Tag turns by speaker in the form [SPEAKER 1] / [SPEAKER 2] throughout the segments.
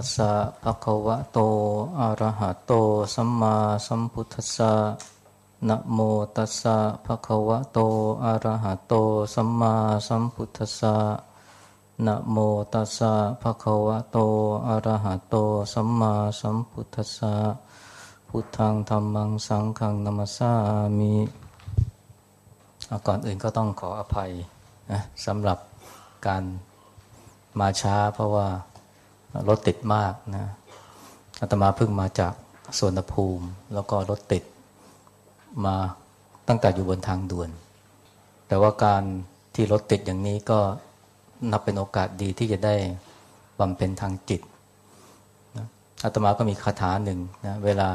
[SPEAKER 1] ตัสสะภะคะวะโต อะระหะโต สัมมาสัมพุทธัสสะนะโมตัสสะภะคะวะโต อะระหะโต สัมมาสัมพุทธัสสะนะโมตัสสะภะคะวะโต อะระหะโต สัมมาสัมพุทธัสสะ พุทธังธรรมังสังฆังนัมสสามิก่อนอื่นก็ต้องขออภัยนะสำหรับการมาช้าเพราะว่า รถติดมากนะอาตมาเพิ่งมาจากสวนภูมิ แล้วก็รถติดมาตั้งแต่อยู่บนทางด่วน แต่ว่าการที่รถติดอย่างนี้ก็นับเป็นโอกาสดีที่จะได้บำเพ็ญทางจิตนะอาตมาก็มีคาถาหนึ่งนะเวลา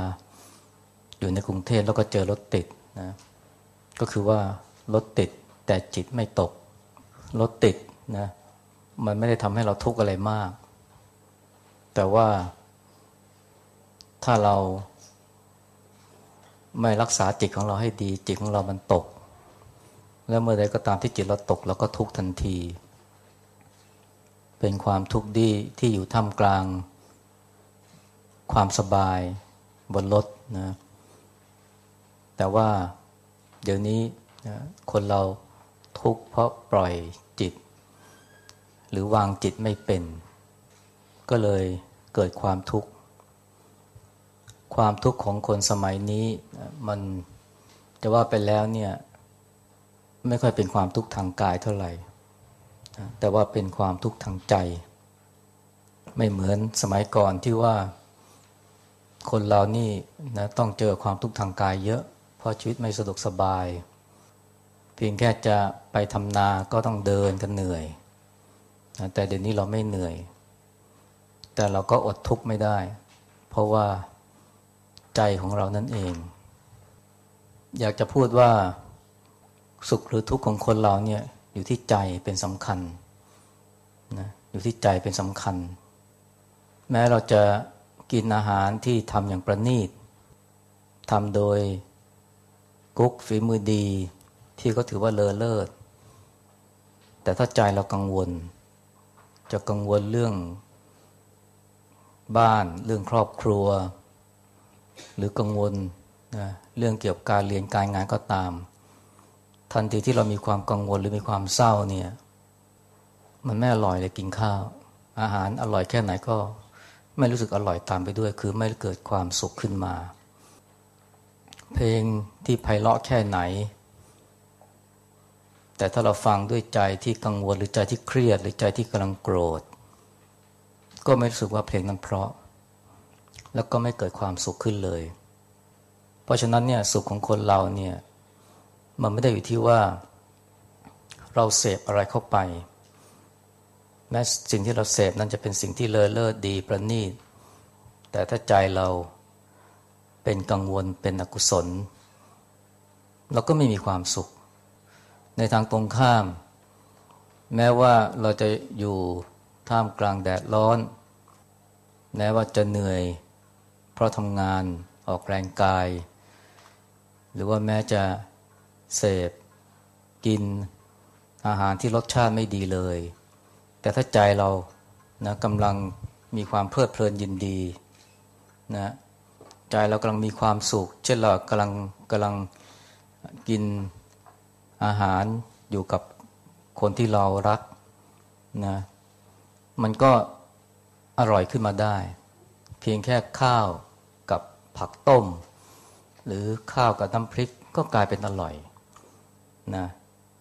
[SPEAKER 1] อยู่ในกรุงเทพแล้วก็เจอรถติดนะก็คือว่ารถติดแต่จิตไม่ตกรถติดนะมันไม่ได้ทำให้เราทุกข์อะไรมาก แต่ว่า ถ้าเราไม่รักษาจิตของเราให้ดี จิตของเรามันตก แล้วเมื่อใดก็ตามที่จิตเราตกเราก็ทุกทันที เป็นความทุกข์ดีที่อยู่ท่ามกลาง ความสบายบนรถนะแต่ว่าเดี๋ยวนี้นะคนเราทุกข์เพราะปล่อยจิต หรือวางจิตไม่เป็น ก็เลย เกิดความทุกข์ ความทุกข์ของคนสมัยนี้มันจะว่าไปแล้วเนี่ยไม่ค่อยเป็นความทุกข์ทางกายเท่าไหร่ แต่ว่าเป็นความทุกข์ทางใจ ไม่เหมือนสมัยก่อนที่ว่าคนเรานี่นะต้องเจอความทุกข์ทางกายเยอะ เพราะชีวิตไม่สะดวกสบาย เพียงแค่จะไปทำนาก็ต้องเดินกันเหนื่อย แต่เดี๋ยวนี้เราไม่เหนื่อย แต่เราก็อดทุกข์ไม่ได้ เพราะว่าใจของเรานั่นเอง อยากจะพูดว่าสุขหรือทุกข์ของคนเราเนี่ยอยู่ที่ใจเป็นสำคัญนะอยู่ที่ใจเป็นสำคัญ แม้เราจะกินอาหารที่ทำอย่างประณีตทำโดยกุ๊กฝีมือดี ที่เขาถือว่าเลอเลิศแต่ถ้าใจเรากังวล จะกังวลเรื่อง บ้าน เรื่องครอบครัว หรือกังวลนะเรื่องเกี่ยวกับการเรียนการงานก็ตาม ทันทีที่เรามีความกังวลหรือมีความเศร้าเนี่ยมันไม่อร่อยเลยกินข้าว อาหารอร่อยแค่ไหนก็ไม่รู้สึกอร่อยตามไปด้วย คือไม่เกิดความสุขขึ้นมา เพลงที่ไพเราะแค่ไหน แต่ถ้าเราฟังด้วยใจที่กังวลหรือใจที่เครียด หรือใจที่กำลังโกรธ ก็ไม่รู้สึกว่าเพลงนั้นเพราะ แล้วก็ไม่เกิดความสุขขึ้นเลย เพราะฉะนั้นเนี่ยสุขของคนเราเนี่ยมันไม่ได้อยู่ที่ว่า เราเสพอะไรเข้าไป แม้สิ่งที่เราเสพนั้นจะเป็นสิ่งที่เลอเลิศดีประณีต แต่ถ้าใจเราเป็นกังวลเป็นอกุศล เราก็ไม่มีความสุข ในทางตรงข้าม แม้ว่าเราจะอยู่ ท่ามกลางแดดร้อน แม้ว่าจะเหนื่อย เพราะทำงานออกแรงกาย หรือว่าแม้จะเสพกินอาหารที่รสชาติไม่ดีเลย แต่ถ้าใจเรานะกำลังมีความเพลิดเพลินยินดีนะใจเรากำลังมีความสุข เช่นเรากำลังกำลังกินอาหารอยู่กับคนที่เรารักนะ มันก็อร่อยขึ้นมาได้ เพียงแค่ข้าวกับผักต้ม หรือข้าวกับน้ำพริกก็กลายเป็นอร่อยนะ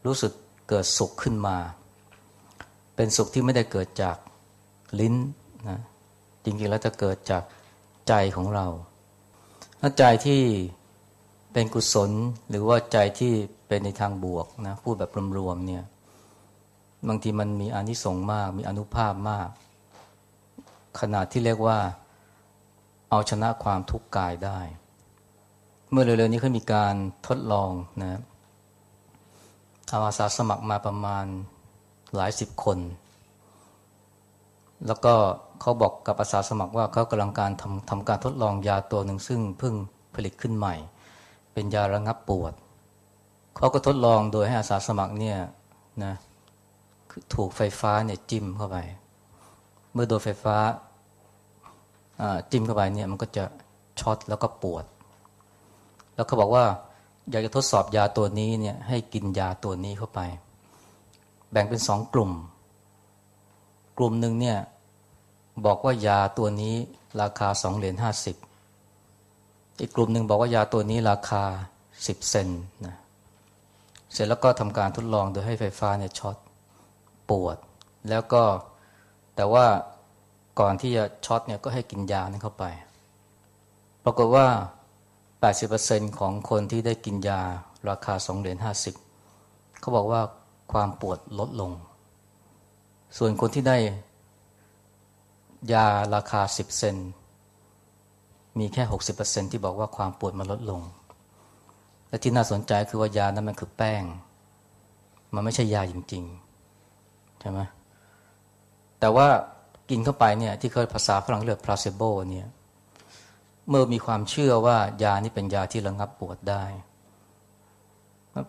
[SPEAKER 1] รู้สึกเกิดสุขขึ้นมา เป็นสุขที่ไม่ได้เกิดจากลิ้นนะจริงๆแล้วจะเกิดจากใจของเราถ้าใจที่เป็นกุศลหรือว่าใจที่เป็นในทางบวกนะพูดแบบรวมๆเนี่ย บางทีมันมีอานิสงส์มาก มีอนุภาพมาก ขนาดที่เรียกว่า เอาชนะความทุกข์กายได้ เมื่อเร็วๆนี้เขามีการทดลองนะเอาอาสาสมัครมาประมาณหลายสิบคน แล้วก็เขาบอกกับอาสาสมัครว่าเขากำลังการทำทำการทดลองยาตัวหนึ่งซึ่งเพิ่งผลิตขึ้นใหม่ เป็นยาระงับปวดเขาก็ทดลองโดยให้อาสาสมัครเนี่ยนะ ถูกไฟฟ้าเนี่ยจิ้มเข้าไป เมื่อโดนไฟฟ้าจิ้มเข้าไปเนี่ยมันก็จะช็อตแล้วก็ปวด แล้วเขาบอกว่า อยากจะทดสอบยาตัวนี้เนี่ยให้กินยาตัวนี้เข้าไป แบ่งเป็นสองกลุ่ม กลุ่มหนึ่งเนี่ยบอกว่ายาตัวนี้ราคาสองเหรียญห้าสิบอีกกลุ่มหนึ่งบอกว่ายาตัวนี้ราคาสิบเซนนะเสร็จแล้วก็ทำการทดลองโดยให้ไฟฟ้าเนี่ยช็อต ปวด แล้วก็แต่ว่าก่อนที่จะช็อตเนี่ยก็ให้กินยานั้นเข้าไป ปรากฏว่า 80%ของคนที่ได้กินยาราคา2เหรียญ50 เขาบอกว่าความปวดลดลง ส่วนคนที่ได้ยาราคา 10 เซนมีแค่ 60%ที่บอกว่าความปวดมันลดลง และที่น่าสนใจคือว่ายานั้นมันคือแป้ง มันไม่ใช่ยาจริง ๆ ช่ไหมแต่ว่ากินเข้าไปเนี่ยที่เคยภาษาฝรั่งเรียกพลาเซโบเนี่ยเมื่อมีความเชื่อว่ายานี้เป็นยาที่ระงับปวดได้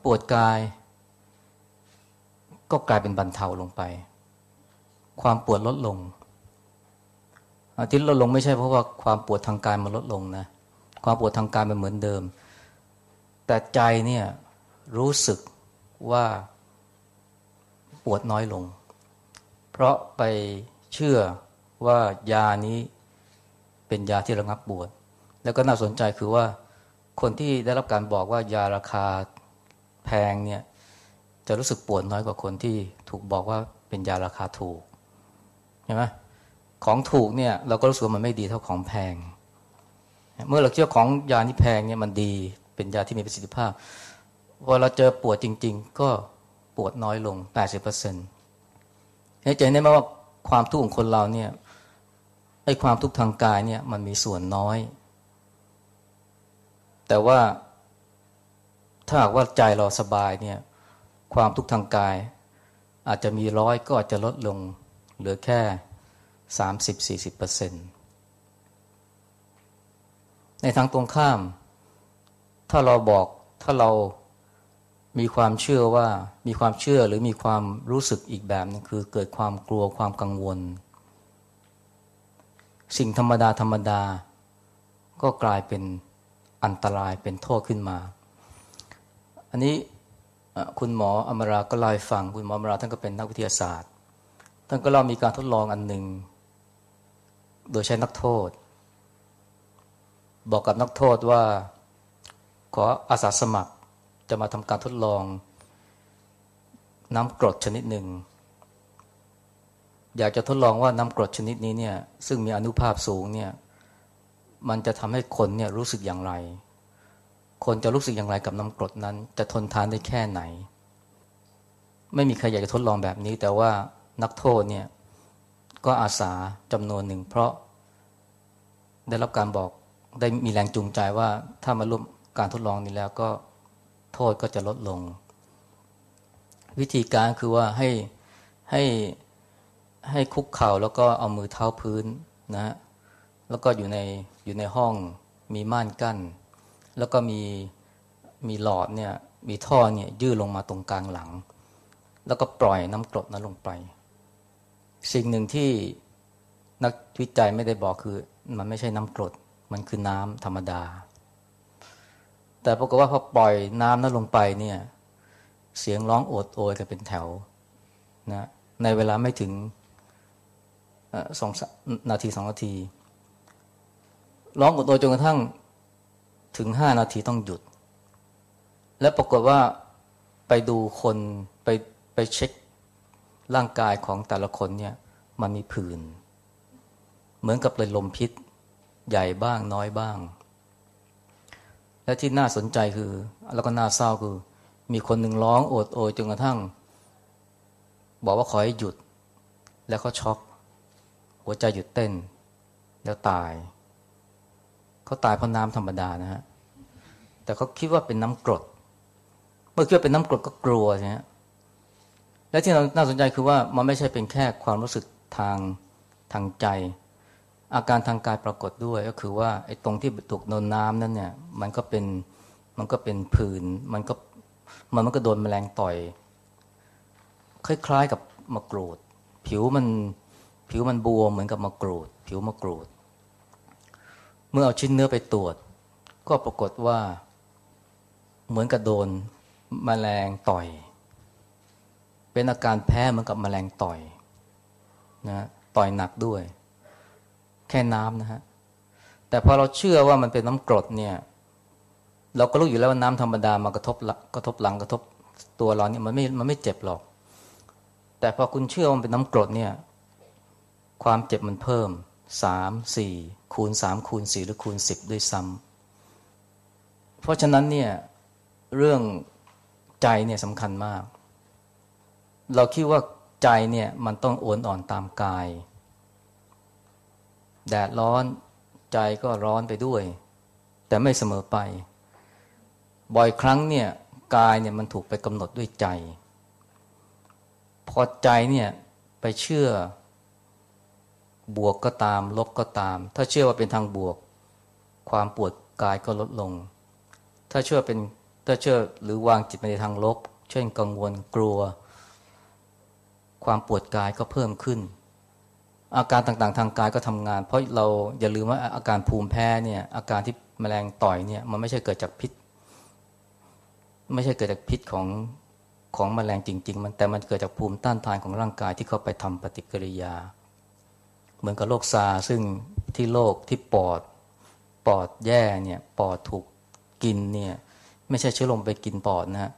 [SPEAKER 1] ปวดกาย ก็กลายเป็นบรรเทาลงไป ความปวดลดลงที่ลดลงไม่ใช่เพราะว่าความปวดทางกายมันลดลงนะความปวดทางกายมันเหมือนเดิม แต่ใจเนี่ยรู้สึกว่าปวดน้อยลง เพราะไปเชื่อว่ายานี้เป็นยาที่ระงับปวด แล้วก็น่าสนใจคือว่าคนที่ได้รับการบอกว่ายาราคาแพงเนี่ยจะรู้สึกปวดน้อยกว่าคนที่ถูกบอกว่าเป็นยาราคาถูกใช่ไหมของถูกเนี่ยเราก็รู้สึกว่ามันไม่ดีเท่าของแพง เมื่อเราเชื่อของยาที่แพงเนี่ยมันดีเป็นยาที่มีประสิทธิภาพพอเราเจอปวดจริง ๆ ก็ปวดน้อยลง 80% ให้ใจได้ไหมว่าความทุกข์ของคนเราเนี่ยไอ้ความทุกข์ทางกายเนี่ยมันมีส่วนน้อย แต่ว่าถ้าหากว่าใจเราสบายเนี่ยความทุกข์ทางกาย อาจจะมีร้อยก็อาจจะลดลงเหลือแค่สามสิบสี่สิบเปอร์เซ็นต์ในทางตรงข้าม ถ้าเราบอกถ้าเรา มีความเชื่อว่ามีความเชื่อหรือมีความรู้สึกอีกแบบนึงคือเกิดความกลัวความกังวล สิ่งธรรมดาธรรมดา ก็กลายเป็นอันตรายเป็นโทษขึ้นมา อันนี้คุณหมออมราก็เล่าให้ฟัง คุณหมออมราท่านก็เป็นนักวิทยาศาสตร์ ท่านก็เล่ามีการทดลองอันหนึ่ง โดยใช้นักโทษ บอกกับนักโทษว่า ขออาสาสมัคร จะมาทำการทดลอง น้ำกรดชนิดหนึ่ง อยากจะทดลองว่าน้ำกรดชนิดนี้เนี่ย ซึ่งมีอนุภาพสูงเนี่ย มันจะทำให้คนเนี่ยรู้สึกอย่างไร คนจะรู้สึกอย่างไรกับน้ำกรดนั้น จะทนทานได้แค่ไหน ไม่มีใครอยากจะทดลองแบบนี้ แต่ว่านักโทษเนี่ย ก็อาสาจำนวนหนึ่ง เพราะ ได้รับการบอกได้มีแรงจูงใจว่าถ้ามาร่วมการทดลองนี้แล้วก็ โทษก็จะลดลง วิธีการคือว่าให้ให้ให้คุกเข่าแล้วก็เอามือเท้าพื้นนะฮะแล้วก็อยู่ในอยู่ในห้องมีม่านกั้น แล้วก็มีมีหลอดเนี่ยมีท่อเนี่ยยื่นลงมาตรงกลางหลัง แล้วก็ปล่อยน้ำกรดนั้นลงไป สิ่งหนึ่งที่นักวิจัยไม่ได้บอกคือ มันไม่ใช่น้ำกรด มันคือน้ำธรรมดา แต่ปรากฏว่าพอปล่อยน้ำนั้นลงไปเนี่ย เสียงร้องโอดโอยกันเป็นแถวนะในเวลาไม่ถึงสองนาทีสองนาที ร้องโอดโอยจนกระทั่งถึงห้านาทีต้องหยุด และปรากฏว่าไปดูคนไปไปเช็คร่างกายของแต่ละคนเนี่ย มันมีผื่น เหมือนกับเลยลมพิษใหญ่บ้างน้อยบ้าง และที่น่าสนใจคือ แล้วก็น่าเศร้าคือ มีคนหนึ่งร้องโอดโอยจนกระทั่ง บอกว่าขอให้หยุด แล้วเขาช็อก หัวใจหยุดเต้น แล้วตาย เขาตายเพราะน้ำธรรมดานะฮะแต่เขาคิดว่าเป็นน้ำกรด เมื่อคิดว่าเป็นน้ำกรดก็กลัวใช่ไหมและที่น่าสนใจคือว่ามันไม่ใช่เป็นแค่ความรู้สึกทางทางใจ อาการทางกายปรากฏด้วยก็คือว่าไอ้ตรงที่ถูกโดนน้ำนั้นเนี่ย มันก็เป็นมันก็เป็นผื่นมันก็มันมันก็โดนแมลงต่อย คล้าย ๆกับมะกรูด ผิวมันผิวมันบวมเหมือนกับมะกรูด ผิวมะกรูด เมื่อเอาชิ้นเนื้อไปตรวจ ก็ปรากฏว่า เหมือนกับโดนมแมลงต่อย เป็นอาการแพ้เหมือนกับมแมลงต่อยนะต่อยหนักด้วย แค่น้ำนะฮะแต่พอเราเชื่อว่ามันเป็นน้ำกรดเนี่ย เราก็รู้อยู่แล้วว่าน้ำธรรมดามากระทบกระทบหลังกระทบตัวเราเนี่ยมันไม่มันไม่เจ็บหรอก แต่พอคุณเชื่อว่ามันเป็นน้ำกรดเนี่ย ความเจ็บมันเพิ่มสามสี่คูณสามคูณสี่หรือคูณสิบด้วยซ้ำเพราะฉะนั้นเนี่ยเรื่องใจเนี่ยสำคัญมาก เราคิดว่าใจเนี่ยมันต้องโอนอ่อนตามกาย แดดร้อนใจก็ร้อนไปด้วย แต่ไม่เสมอไป บ่อยครั้งเนี่ยกายเนี่ยมันถูกไปกำหนดด้วยใจ พอใจเนี่ยไปเชื่อบวกก็ตาม ลบก็ตาม ถ้าเชื่อว่าเป็นทางบวก ความปวดกายก็ลดลง ถ้าเชื่อเป็นถ้าเชื่อหรือวางจิตไปในทางลบ เช่นกังวลกลัว ความปวดกายก็เพิ่มขึ้น อาการต่างๆ ทางกายก็ทำงาน เพราะเราอย่าลืมว่าอาการภูมิแพ้เนี่ยอาการที่แมลงต่อยเนี่ยมันไม่ใช่เกิดจากพิษ ไม่ใช่เกิดจากพิษของของแมลงจริง ๆ มันแต่มันเกิดจากภูมิต้านทานของร่างกายที่เขาไปทำปฏิกิริยา เหมือนกับโรคซาซึ่งที่โรคที่ปอดปอดแย่เนี่ยปอดถูกกินเนี่ยไม่ใช่เชื้อลมไปกินปอดนะฮะ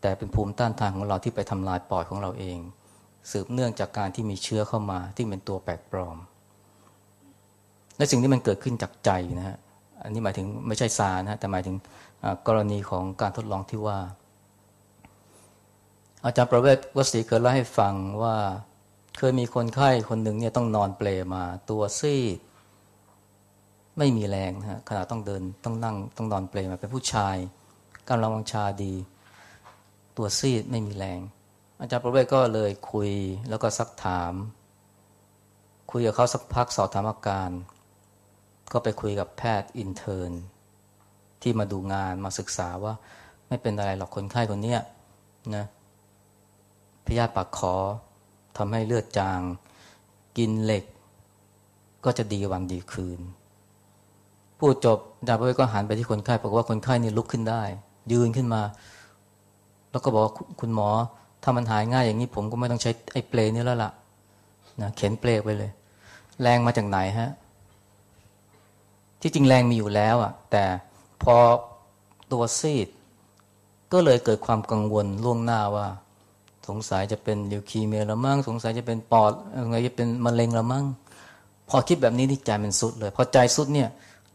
[SPEAKER 1] แต่เป็นภูมิต้านทานของเราที่ไปทำลายปอดของเราเอง สืบเนื่องจากการที่มีเชื้อเข้ามาที่เป็นตัวแปลกปลอม และสิ่งที่มันเกิดขึ้นจากใจนะฮะอันนี้หมายถึงไม่ใช่ซานะแต่หมายถึงกรณีของการทดลองที่ว่า อาจารย์ประเวศวสีเคยเล่าให้ฟังว่าเคยมีคนไข้คนหนึ่งเนี่ยต้องนอนเปลมาตัวซีดไม่มีแรงนะฮะขณะต้องเดินต้องนั่งต้องนอนเปลมาเป็นผู้ชายกำลังวังชาดี ตัวซีดไม่มีแรง อาจารย์ประเวศก็เลยคุยแล้วก็ซักถาม คุยกับเขาสักพักสอบถามอาการ ก็ไปคุยกับแพทย์อินเทอร์นที่มาดูงานมาศึกษาว่าไม่เป็นอะไรหรอกคนไข้คนเนี้ยนะพยาธิปากคอทำให้เลือดจาง กินเหล็ก ก็จะดีวันดีคืน พูดจบดาบเวก็หันไปที่คนไข้บอกว่าคนไข้นี่ลุกขึ้นได้ ยืนขึ้นมา แล้วก็บอกว่าคุณหมอ ถ้ามันหายง่ายอย่างนี้ผมก็ไม่ต้องใช้ไอ้เปลนี้แล้วล่ะนะเข็นเปลไปเลย แรงมาจากไหนฮะ ที่จริงแรงมีอยู่แล้วอะแต่พอตัวซีด ก็เลยเกิดความกังวลล่วงหน้าว่า สงสัยจะเป็นลิวคีเมียละมั่งสงสัยจะเป็นปอดอะไรจะเป็นมะเร็งละมั่งพอคิดแบบนี้ที่ใจมันสุดเลย พอใจสุดเนี่ย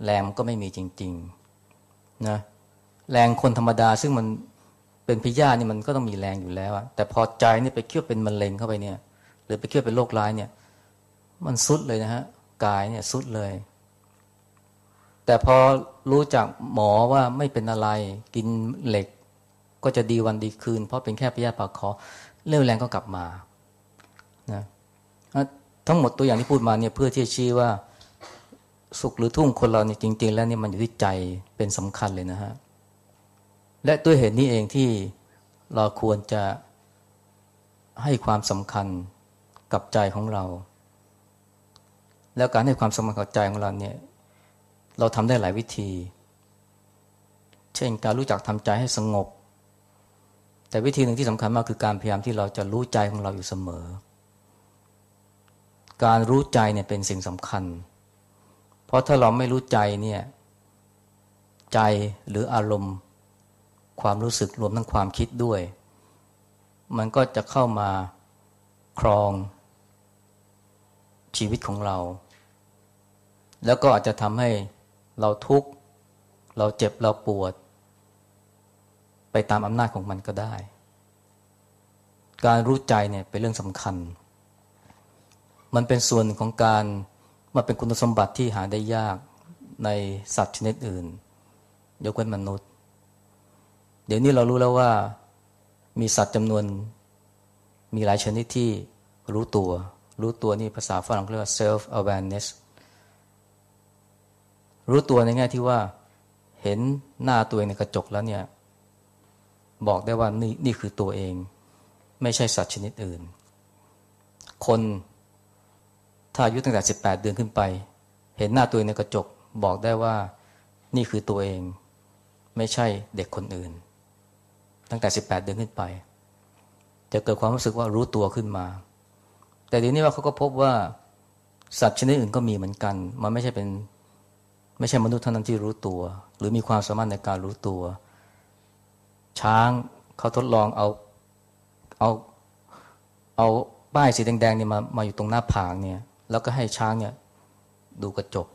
[SPEAKER 1] แรงมันก็ไม่มีจริง ๆ นะแรงคนธรรมดาซึ่งมัน เป็นพิยานี่มันก็ต้องมีแรงอยู่แล้วอะแต่พอใจนี่ไปเคี่ยวเป็นมะเร็งเข้าไปเนี่ย หรือไปเคี่ยวเป็นโรคร้ายเนี่ย มันสุดเลยนะฮะกายเนี่ยสุดเลย แต่พอรู้จากหมอว่าไม่เป็นอะไรกินเหล็ก ก็จะดีวันดีคืน เพราะเป็นแค่พิยาปากคอเรี่ยวแรงก็กลับมานะทั้งหมดตัวอย่างที่พูดมาเนี่ยเพื่อที่จะชี้ว่า สุขหรือทุกข์คนเราเนี่ยจริง ๆ แล้วเนี่ยมันอยู่ที่ใจเป็นสำคัญเลยนะฮะ และด้วยเหตุนี้เองที่เราควรจะให้ความสำคัญกับใจของเรา แล้วการให้ความสำคัญกับใจของเราเนี่ย เราทำได้หลายวิธี เช่นการรู้จักทำใจให้สงบ แต่วิธีหนึ่งที่สำคัญมากคือการพยายามที่เราจะรู้ใจของเราอยู่เสมอ การรู้ใจเนี่ยเป็นสิ่งสำคัญ เพราะถ้าเราไม่รู้ใจเนี่ย ใจหรืออารมณ์ ความรู้สึกรวมทั้งความคิดด้วย มันก็จะเข้ามาครองชีวิตของเรา แล้วก็อาจจะทำให้เราทุกข์ เราเจ็บเราปวด ไปตามอำนาจของมันก็ได้ การรู้ใจเนี่ยเป็นเรื่องสำคัญ มันเป็นส่วนของการมาเป็นคุณสมบัติที่หาได้ยากในสัตว์ชนิดอื่น ยกเว้นมนุษย์ เดี๋ยวนี้เรารู้แล้วว่ามีสัตว์จำนวน มีหลายชนิดที่รู้ตัว รู้ตัวนี่ภาษาฝรั่งเรียกว่า self awareness รู้ตัวในแง่ที่ว่าเห็นหน้าตัวเองในกระจกแล้วเนี่ย บอกได้ว่านี่นี่คือตัวเอง ไม่ใช่สัตว์ชนิดอื่น คนถ้าอายุตั้งแต่สิบแปดเดือนขึ้นไป เห็นหน้าตัวเองในกระจก บอกได้ว่านี่คือตัวเอง ไม่ใช่เด็กคนอื่น ตั้งแต่สิบแปดเดือนขึ้นไป จะเกิดความรู้สึกว่ารู้ตัวขึ้นมา แต่เดี๋ยวนี้ว่าเขาก็พบว่าสัตว์ชนิดอื่นก็มีเหมือนกัน มันไม่ใช่เป็นไม่ใช่มนุษย์เท่านั้นที่รู้ตัว หรือมีความสามารถในการรู้ตัว ช้างเขาทดลองเอาเอาเอาป้ายสีแดงๆเนี่ยมามาอยู่ตรงหน้าผากเนี่ย แล้วก็ให้ช้างเนี่ยดูกระจก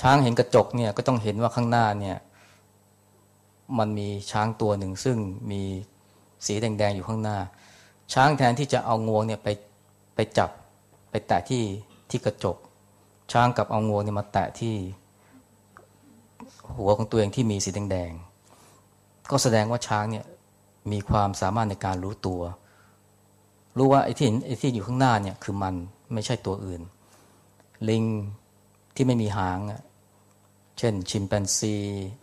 [SPEAKER 1] ช้างเห็นกระจกเนี่ยก็ต้องเห็นว่าข้างหน้าเนี่ย มันมีช้างตัวหนึ่ง ซึ่งมีสีแดงๆอยู่ข้างหน้า ช้างแทนที่จะเอางวงเนี่ยไปไปจับไปแตะที่ที่กระจก ช้างกับเอางวงเนี่ยมาแตะที่หัวของตัวเองที่มีสีแดงๆก็แสดงว่าช้างเนี่ยมีความสามารถในการรู้ตัว รู้ว่าไอ้ที่ไอ้ที่อยู่ข้างหน้าเนี่ยคือมันไม่ใช่ตัวอื่น ลิงที่ไม่มีหาง เช่น ชิมแปนซี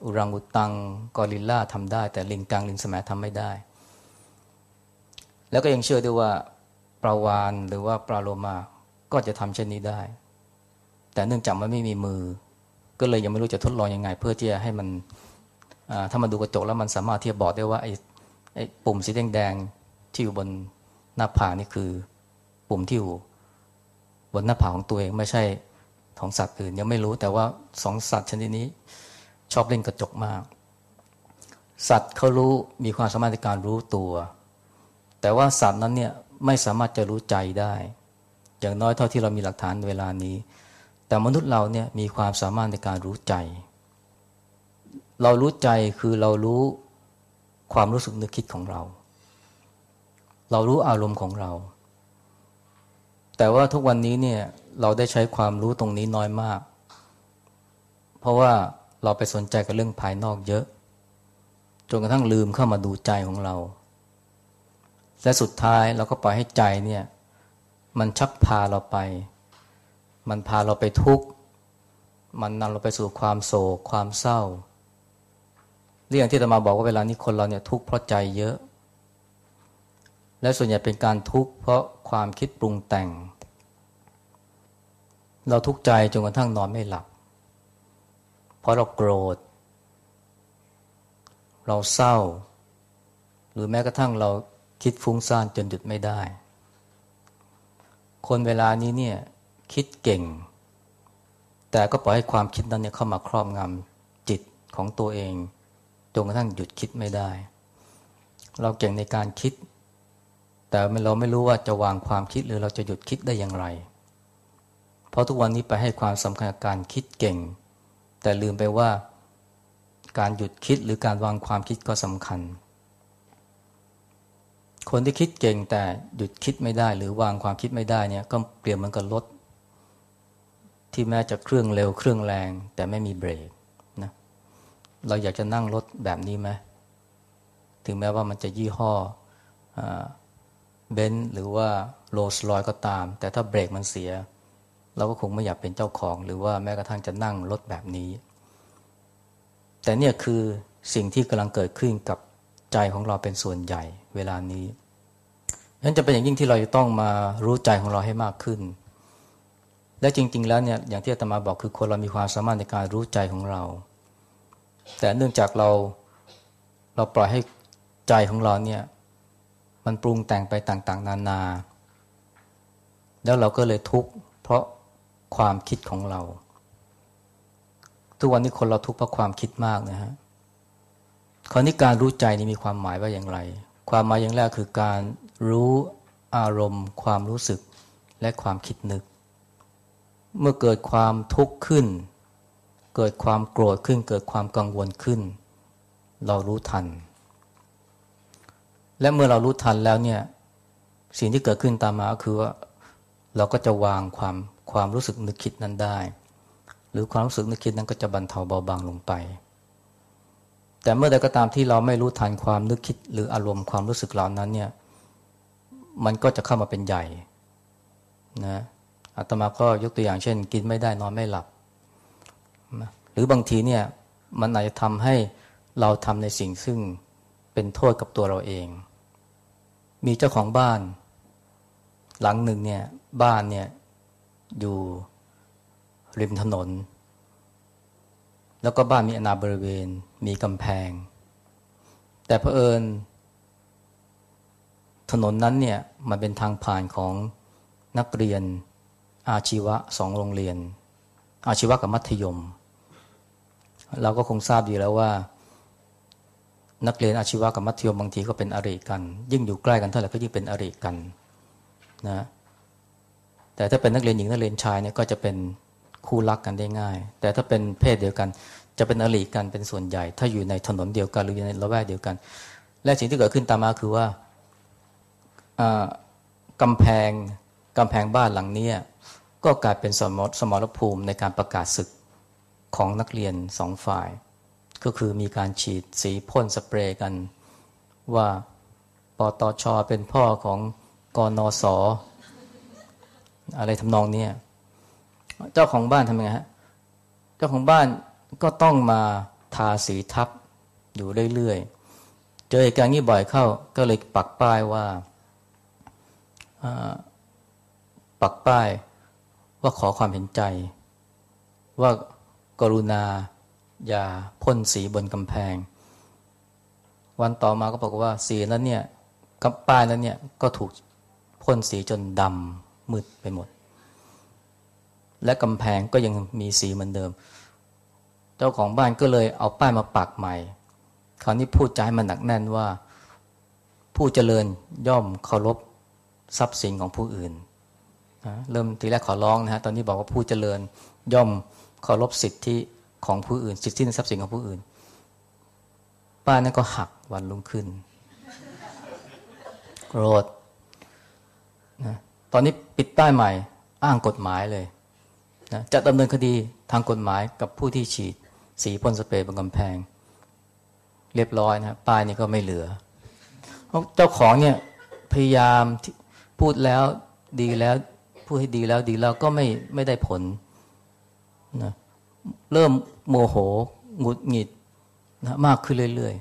[SPEAKER 1] อุรังอุตัง กอริลลาทำได้ แต่ลิงกังลิงสมัยทำไม่ได้ แล้วก็ยังเชื่อด้วยว่าปลาวานหรือว่าปลาโลมาก็จะทำเช่นนี้ได้ แต่เนื่องจากมันไม่มีมือ ก็เลยยังไม่รู้จะทดลองยังไง เพื่อที่จะให้มันถ้ามันดูกระจกแล้วมันสามารถที่จะบอกได้ว่าไอ้ไอ้ปุ่มสีแดงๆที่อยู่บนหน้าผานี่คือ ปุ่มที่อยู่บนหน้าผากของตัวเองไม่ใช่ ของสัตว์อื่นยังไม่รู้แต่ว่าสองสัตว์ชนิดนี้ชอบเล่นกระจกมาก สัตว์เขารู้มีความสามารถในการรู้ตัว แต่ว่าสัตว์นั้นเนี่ยไม่สามารถจะรู้ใจได้ อย่างน้อยเท่าที่เรามีหลักฐานเวลานี้ แต่มนุษย์เราเนี่ยมีความสามารถในการรู้ใจ เรารู้ใจคือเรารู้ความรู้สึกนึกคิดของเรา เรารู้อารมณ์ของเรา แต่ว่าทุกวันนี้เนี่ย เราได้ใช้ความรู้ตรงนี้น้อยมาก เพราะว่าเราไปสนใจกับเรื่องภายนอกเยอะ จนกระทั่งลืมเข้ามาดูใจของเรา และสุดท้ายเราก็ปล่อยให้ใจเนี่ย มันชักพาเราไป มันพาเราไปทุกข์ มันนำเราไปสู่ความโศก ความเศร้า เรื่องที่ตมาบอกว่าเวลานี้คนเราเนี่ยทุกข์เพราะใจเยอะ และส่วนใหญ่เป็นการทุกข์เพราะความคิดปรุงแต่ง เราทุกข์ใจจนกระทั่งนอนไม่หลับ เพราะเราโกรธ เราเศร้า หรือแม้กระทั่งเราคิดฟุ้งซ่านจนหยุดไม่ได้ คนเวลานี้เนี่ยคิดเก่ง แต่ก็ปล่อยให้ความคิดนั้นเนี่ยเข้ามาครอบงำจิตของตัวเองจนกระทั่งหยุดคิดไม่ได้ เราเก่งในการคิด แต่เราไม่รู้ว่าจะวางความคิดหรือเราจะหยุดคิดได้อย่างไร ราะทุกวันนี้ไปให้ความสำคัญกับการคิดเก่ง แต่ลืมไปว่าการหยุดคิดหรือการวางความคิดก็สำคัญ คนที่คิดเก่งแต่หยุดคิดไม่ได้ หรือวางความคิดไม่ได้เนี่ยก็เปรียบเหมือนกับรถที่แม้จะเครื่องเร็วเครื่องแรง แต่ไม่มีเบรกนะเราอยากจะนั่งรถแบบนี้ไหมถึงแม้ว่ามันจะยี่ห้อเบนซ์หรือว่าโรลส์รอยซ์ก็ตาม แต่ถ้าเบรกมันเสีย เราก็คงไม่อยากเป็นเจ้าของ หรือว่าแม้กระทั่งจะนั่งรถแบบนี้ แต่เนี่ยคือสิ่งที่กำลังเกิดขึ้นกับใจของเราเป็นส่วนใหญ่เวลานี้นั้นจำเป็นอย่างยิ่งที่เราจะต้องมารู้ใจของเราให้มากขึ้น และจริง ๆ แล้วเนี่ยอย่างที่อาตมาบอกคือคนเรามีความสามารถในการรู้ใจของเรา แต่เนื่องจากเราเราปล่อยให้ใจของเราเนี่ยมันปรุงแต่งไปต่างๆ นานา แล้วเราก็เลยทุกข์เพราะ ความคิดของเรา ทุกวันนี้คนเราทุกข์เพราะความคิดมากนะฮะคราวนี้การรู้ใจนี่มีความหมายว่าอย่างไร ความหมายอย่างแรกคือการรู้อารมณ์ ความรู้สึกและความคิดนึก เมื่อเกิดความทุกข์ขึ้น เกิดความโกรธขึ้น เกิดความกังวลขึ้น เรารู้ทัน และเมื่อเรารู้ทันแล้วเนี่ยสิ่งที่เกิดขึ้นตามมาคือว่าเราก็จะวางความ ความรู้สึกนึกคิดนั้นได้ หรือความรู้สึกนึกคิดนั้นก็จะบรรเทาเบาบางลงไป แต่เมื่อใดก็ตามที่เราไม่รู้ทันความนึกคิด หรืออารมณ์ความรู้สึกเหล่านั้นเนี่ยมันก็จะเข้ามาเป็นใหญ่นะอาตมาก็ยกตัวอย่างเช่น กินไม่ได้นอนไม่หลับ หรือบางทีเนี่ยมันอาจจะทำให้เราทำในสิ่งซึ่งเป็นโทษกับตัวเราเอง มีเจ้าของบ้าน หลังหนึ่งเนี่ยบ้านเนี่ย อยู่ริมถนน แล้วก็บ้านมีอนาบริเวณ มีกำแพง แต่เผอิญ ถนนนั้นเนี่ยมันเป็นทางผ่านของนักเรียนอาชีวะสองโรงเรียน อาชีวะกับมัธยม เราก็คงทราบดีแล้วว่า นักเรียนอาชีวะกับมัธยมบางทีก็เป็นอริกัน ยิ่งอยู่ใกล้กันเท่าไหร่ก็ยิ่งเป็นอริกันนะ แต่ถ้าเป็นนักเรียนหญิงนักเรียนชายเนี่ยก็จะเป็นคู่รักกันได้ง่าย แต่ถ้าเป็นเพศเดียวกัน จะเป็นอริกันเป็นส่วนใหญ่ ถ้าอยู่ในถนนเดียวกันหรือในละแวกเดียวกัน และสิ่งที่เกิดขึ้นตามมาคือว่ากำแพงกำแพงบ้านหลังนี้ก็กลายเป็นสมรสมรภูมิในการประกาศศึกของนักเรียนสองฝ่าย ก็คือมีการฉีดสีพ่นสเปรย์กันว่าปตชเป็นพ่อของกนส อะไรทำนองนี้เจ้าของบ้านทำยังไงฮะเจ้าของบ้านก็ต้องมาทาสีทับอยู่เรื่อยๆ เจอเหตุการณ์นี้บ่อยเข้าก็เลยปักป้ายว่าปักป้ายว่าขอความเห็นใจ ว่ากรุณาอย่าพ่นสีบนกำแพง วันต่อมาก็บอกว่าสีนั้นเนี่ยกับป้ายนั้นเนี่ยก็ถูกพ่นสีจนดำ มืดไปหมด และกำแพงก็ยังมีสีเหมือนเดิม เจ้าของบ้านก็เลยเอาป้ายมาปักใหม่ คราวนี้พูดใจมันหนักแน่นว่า ผู้เจริญย่อมเคารพทรัพย์สินของผู้อื่นนะเริ่มทีแรกขอร้องนะฮะตอนนี้บอกว่าผู้เจริญย่อมเคารพสิทธิของผู้อื่น สิทธิในทรัพย์สินของผู้อื่น ป้านั่นก็หักวันรุ่งขึ้นโกรธนะ ตอนนี้ปิดป้ายใหม่อ้างกฎหมายเลยนะจะดำเนินคดีทางกฎหมายกับผู้ที่ฉีด สีพ่นสเปรย์บนกำแพง เรียบร้อยนะป้ายนี่ก็ไม่เหลือ เจ้าของเนี่ยพยายามพูดแล้วดีแล้ว พูดให้ดีแล้วดีแล้วก็ไม่ไม่ได้ผลนะเริ่มโมโหหงุดหงิดนะมากขึ้นเรื่อย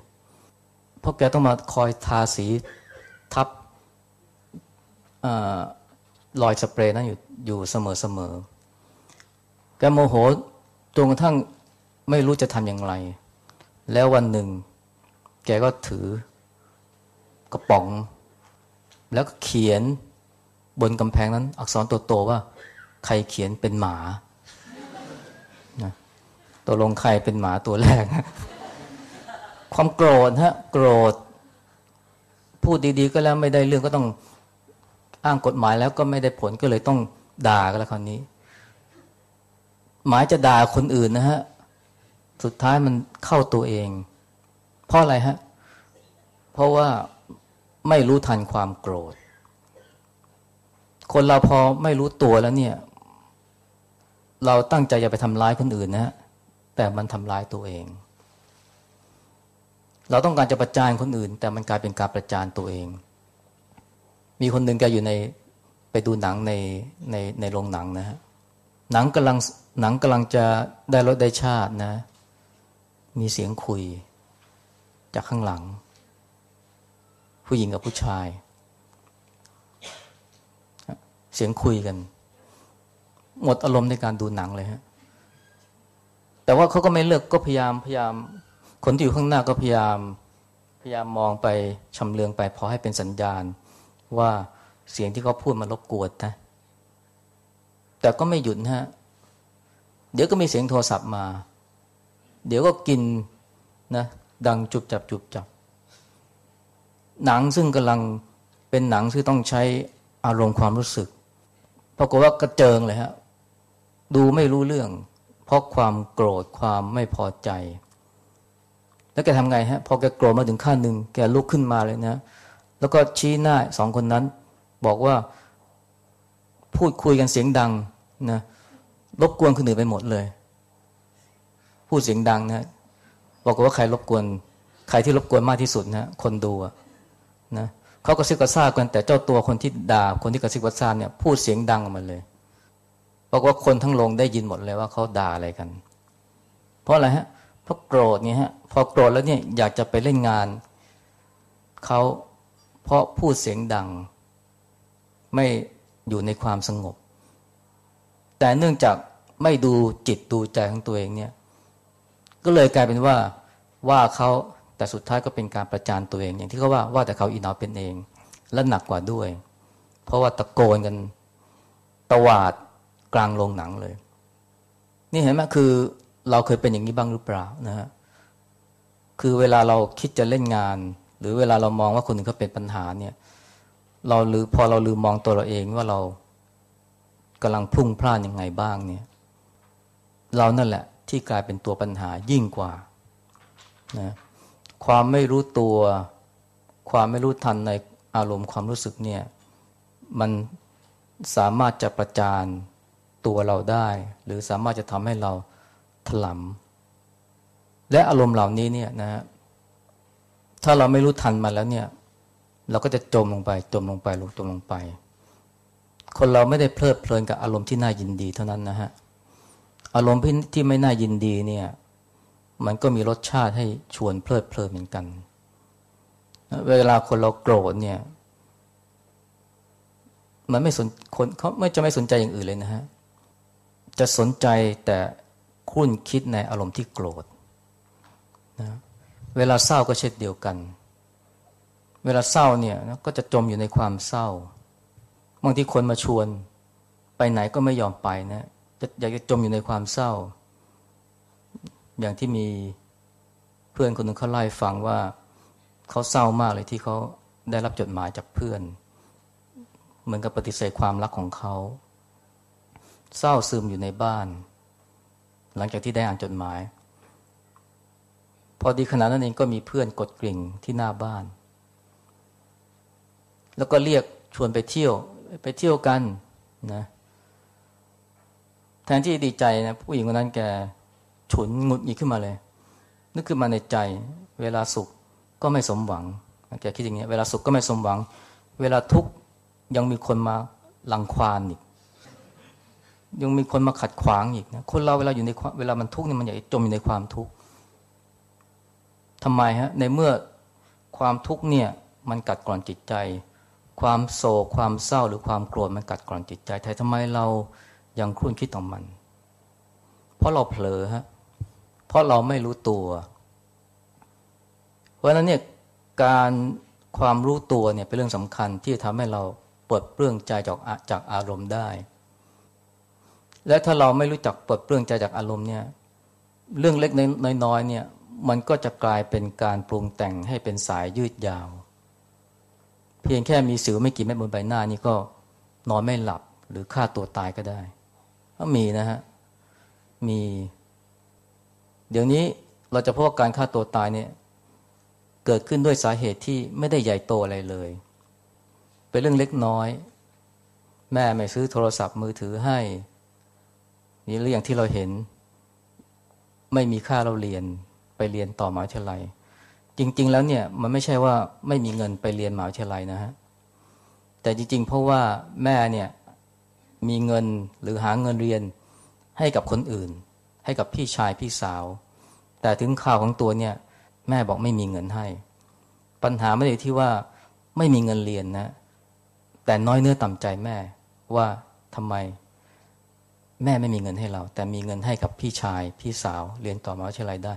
[SPEAKER 1] ๆเพราะแกต้องมาคอยทาสีทับอ รอยสเปรย์นั้นอยู่อยู่เสมอๆแกโมโหจนกระทั่งไม่รู้จะทำอย่างไร แล้ววันหนึ่ง แกก็ถือกระป๋อง แล้วก็เขียนบนกำแพงนั้น อักษรตัวโตว่า ใครเขียนเป็นหมาตัวลงใครเป็นหมาตัวแรก ความโกรธฮะ โกรธ พูดดีๆก็แล้วไม่ได้เรื่องก็ต้อง อ้างกฎหมายแล้วก็ไม่ได้ผลก็เลยต้องด่ากันแล้วคราวนี้ หมายจะด่าคนอื่นนะฮะ สุดท้ายมันเข้าตัวเอง เพราะอะไรฮะ เพราะว่าไม่รู้ทันความโกรธ คนเราพอไม่รู้ตัวแล้วเนี่ย เราตั้งใจจะไปทำร้ายคนอื่นนะแต่มันทำร้ายตัวเอง เราต้องการจะประจานคนอื่น แต่มันกลายเป็นการประจานตัวเอง มีคนหนึ่งแกอยู่ในไปดูหนังในในในโรงหนังนะฮะหนังกำลังหนังกำลังจะได้รสได้ชาตินะ มีเสียงคุย จากข้างหลัง ผู้หญิงกับผู้ชาย เสียงคุยกัน หมดอารมณ์ในการดูหนังเลยฮะแต่ว่าเขาก็ไม่เลิกก็พยายามพยายาม คนที่อยู่ข้างหน้าก็พยายาม พยายามมองไปชำเลืองไปพอให้เป็นสัญญาณ ว่าเสียงที่เขาพูดมันรบกวนนะ แต่ก็ไม่หยุดฮะ เดี๋ยวก็มีเสียงโทรศัพท์มา เดี๋ยวก็กินนะ ดังจุบจับจุบจับ หนังซึ่งกำลังเป็นหนังที่ต้องใช้อารมณ์ความรู้สึกปรากฏว่ากระเจิงเลยฮะ ดูไม่รู้เรื่อง เพราะความโกรธความไม่พอใจ แล้วแกทำไงฮะ พอแกโกรธมาถึงขั้นหนึ่งแกลุกขึ้นมาเลยนะ แล้วก็ชี้หน้าสองคนนั้น บอกว่าพูดคุยกันเสียงดังนะรบกวนคนอื่นไปหมดเลย พูดเสียงดังนะบอกว่าใครรบกวน ใครที่รบกวนมากที่สุดนะคนดูนะเขาก็ซิบกระซาบกันแต่เจ้าตัวคนที่ด่าคนที่กระซิบกระซาบเนี่ยพูดเสียงดังออกมาเลยบอกว่าคนทั้งโรงได้ยินหมดเลยว่าเขาด่าอะไรกัน เพราะอะไรฮะเพราะโกรธเนี่ยฮะพอโกรธแล้วเนี่ยอยากจะไปเล่นงานเขา เพราะพูดเสียงดัง ไม่อยู่ในความสงบ แต่เนื่องจากไม่ดูจิตดูใจของตัวเองเนี่ย ก็เลยกลายเป็นว่าว่าเขาแต่สุดท้ายก็เป็นการประจานตัวเอง อย่างที่เขาว่าว่าแต่เขาอีนอเป็นเอง และหนักกว่าด้วย เพราะว่าตะโกนกันตวาดกลางโรงหนังเลย นี่เห็นไหมคือเราเคยเป็นอย่างนี้บ้างหรือเปล่านะฮะคือเวลาเราคิดจะเล่นงาน หรือเวลาเรามองว่าคนอื่นเขาเป็นปัญหาเนี่ย เราหรือพอเราลืมมองตัวเราเองว่าเรากำลังพุ่งพลาดยังไงบ้างเนี่ย เรานั่นแหละที่กลายเป็นตัวปัญหายิ่งกว่านะความไม่รู้ตัว ความไม่รู้ทันในอารมณ์ความรู้สึกเนี่ย มันสามารถจะประจานตัวเราได้ หรือสามารถจะทำให้เราถลำและอารมณ์เหล่านี้เนี่ยนะ ถ้าเราไม่รู้ทันมันแล้วเนี่ย เราก็จะจมลงไป จมลงไปลงจมลงไป คนเราไม่ได้เพลิดเพลินกับอารมณ์ที่น่ายินดีเท่านั้นนะฮะ อารมณ์ที่ไม่น่ายินดีเนี่ย มันก็มีรสชาติให้ชวนเพลิดเพลินเหมือนกัน เวลาคนเราโกรธเนี่ย มันไม่สนคนเขาไม่จะไม่สนใจอย่างอื่นเลยนะฮะ จะสนใจแต่คุ้นคิดในอารมณ์ที่โกรธนะ เวลาเศร้าก็เช่นเดียวกัน เวลาเศร้าเนี่ยก็จะจมอยู่ในความเศร้า บางทีคนมาชวน ไปไหนก็ไม่ยอมไปนะ จะอยากจะจมอยู่ในความเศร้า อย่างที่มีเพื่อนคนหนึ่งเขาเล่าให้ฟังว่าเขาเศร้ามากเลยที่เขาได้รับจดหมายจากเพื่อน เหมือนกับปฏิเสธความรักของเขา เศร้าซึมอยู่ในบ้าน หลังจากที่ได้อ่านจดหมาย พอดีขณะนั้นเองก็มีเพื่อนกดกริ่งที่หน้าบ้าน แล้วก็เรียกชวนไปเที่ยวไปเที่ยวกันนะแทนที่ดีใจนะผู้หญิงคนนั้นแกฉุนงุดหงิดขึ้นมาเลย นึกขึ้นมาในใจ เวลาสุขก็ไม่สมหวังแกคิดอย่างนี้เวลาสุขก็ไม่สมหวัง เวลาทุกข์ยังมีคนมาลังควานอีก ยังมีคนมาขัดขวางอีกนะคนเราเวลาอยู่ในเวลามันทุกข์เนี่ยมันอยากจมอยู่ในความทุกข์ ทำไมฮะในเมื่อความทุกข์เนี่ยมันกัดกร่อนจิตใจ ความโศกความเศร้าหรือความโกรธมันกัดกร่อนจิตใจแต่ทำไมเรายังครุ่นคิดต่อมัน เพราะเราเผลอฮะเพราะเราไม่รู้ตัว เพราะฉะนั้นเนี่ยการความรู้ตัวเนี่ยเป็นเรื่องสำคัญที่จะทำให้เราเปิดเปลื้องใจจากจากอารมณ์ได้ และถ้าเราไม่รู้จักปลดเปลื้องใจจากอารมณ์เนี่ย เรื่องเล็กน้อยๆเนี่ย มันก็จะกลายเป็นการปรุงแต่งให้เป็นสายยืดยาว เพียงแค่มีสิวไม่กี่เม็ดบนใบหน้านี่ก็นอนไม่หลับหรือฆ่าตัวตายก็ได้ก็มีนะฮะ มี เดี๋ยวนี้เราจะพบการฆ่าตัวตายเนี่ยเกิดขึ้นด้วยสาเหตุที่ไม่ได้ใหญ่โตอะไรเลย เป็นเรื่องเล็กน้อย แม่ไม่ซื้อโทรศัพท์มือถือให้นี่หรือองที่เราเห็น ไม่มีค่าเราเรียน ไปเรียนต่อมหาวิทยาลัย จริง ๆ แล้วเนี่ยมันไม่ใช่ว่าไม่มีเงินไปเรียนมหาวิทยาลัยนะฮะแต่จริง ๆ เพราะว่าแม่เนี่ยมีเงินหรือหาเงินเรียนให้กับคนอื่น ให้กับพี่ชายพี่สาว แต่ถึงข่าวของตัวเนี่ยแม่บอกไม่มีเงินให้ ปัญหาไม่ได้ที่ว่าไม่มีเงินเรียนนะ แต่น้อยเนื้อต่ำใจแม่ว่าทำไม แม่ไม่มีเงินให้เรา แต่มีเงินให้กับพี่ชาย พี่สาวเรียนต่อมหาวิทยาลัยได้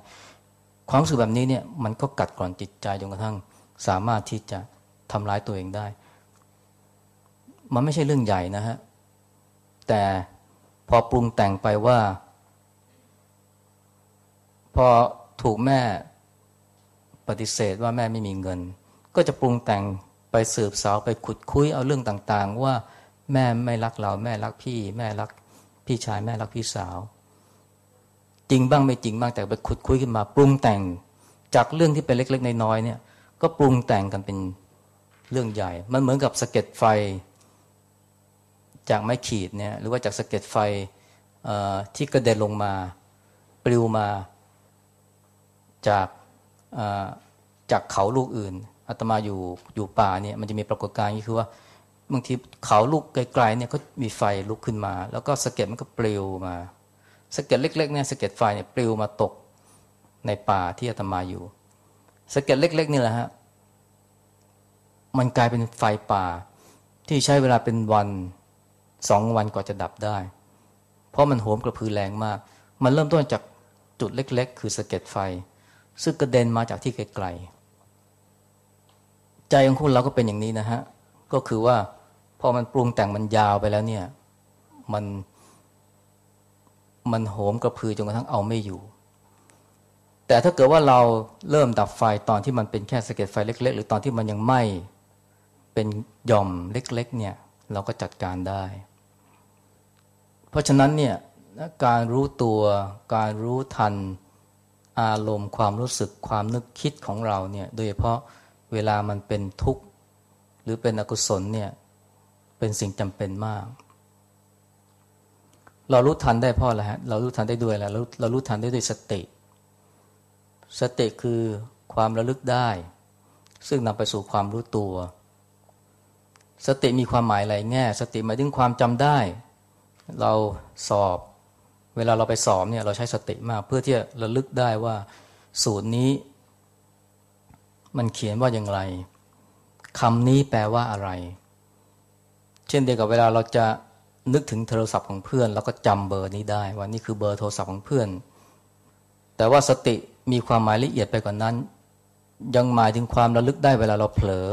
[SPEAKER 1] ความรู้สึกแบบนี้เนี่ยมันก็กัดกร่อนจิตใจจนกระทั่งสามารถที่จะทำร้ายตัวเองได้ มันไม่ใช่เรื่องใหญ่นะฮะ แต่พอปรุงแต่งไปว่า พอถูกแม่ปฏิเสธว่าแม่ไม่มีเงิน ก็จะปรุงแต่งไปสืบสาวไปขุดคุยเอาเรื่องต่าง ๆ ว่าแม่ไม่รักเรา แม่รักพี่ แม่รักพี่ชายแม่รักพี่สาว จริงบ้างไม่จริงบ้างแต่ไปขุดคุยขึ้นมา ปรุงแต่งจากเรื่องที่เป็นเล็ก ๆ น้อยๆเนี่ย ก็ปรุงแต่งกันเป็นเรื่องใหญ่ มันเหมือนกับสะเก็ดไฟ จากไม้ขีดเนี่ยหรือว่าจากสะเก็ดไฟที่กระเด็นลงมา ปลิวมาจากจากเขาลูกอื่นอาตมาอยู่อยู่ป่าเนี่ยมันจะมีปรากฏการณ์นี้คือว่าบางทีเขาลูกไกลๆเนี่ยก็มีไฟลุกขึ้นมา แล้วก็สะเก็ดมันก็ปลิวมา สะเก็ดเล็กๆเนี่ยสะเก็ดไฟเนี่ยปลิวมาตกในป่าที่อาตมาอยู่สะเก็ดเล็ก ๆ นี่แหละฮะมันกลายเป็นไฟป่า ที่ใช้เวลาเป็นวันสองวันกว่าจะดับได้ เพราะมันโหมกระพือแรงมาก มันเริ่มต้นจากจุดเล็ก ๆ คือสะเก็ดไฟ ซึ่งกระเด็นมาจากที่ไกลๆใจของคุณเราก็เป็นอย่างนี้นะฮะก็คือว่าพอมันปรุงแต่งมันยาวไปแล้วเนี่ย มัน มันโหมกระพือจนกระทั่งเอาไม่อยู่ แต่ถ้าเกิดว่าเราเริ่มดับไฟตอนที่มันเป็นแค่สะเก็ดไฟเล็ก ๆ หรือตอนที่มันยังไหม้เป็นหย่อมเล็ก ๆ เนี่ยเราก็จัดการได้ เพราะฉะนั้นเนี่ยการรู้ตัวการรู้ทันอารมณ์ความรู้สึกความนึกคิดของเราเนี่ยโดยเฉพาะเวลามันเป็นทุกข์ หรือเป็นอกุศลเนี่ยเป็นสิ่งจำเป็นมาก เรารู้ทันได้เพราะอะไรฮะเรารู้ทันได้ด้วยแล้วเรารู้ทันได้ด้วยสติ สติคือความระลึกได้ ซึ่งนำไปสู่ความรู้ตัว สติมีความหมายหลายแง่ สติหมายถึงความจำได้ เราสอบ เวลาเราไปสอบเนี่ยเราใช้สติมากเพื่อที่จะระลึกได้ว่า สูตรนี้ มันเขียนว่าอย่างไรคำนี้แปลว่าอะไร เช่นเดียวกับเวลาเราจะ นึกถึงโทรศัพท์ของเพื่อนเราก็จำเบอร์นี้ได้ว่านี่คือเบอร์โทรศัพท์ของเพื่อน แต่ว่าสติมีความหมายละเอียดไปกว่านนั้น ยังหมายถึงความระลึกได้เวลาเราเผลอ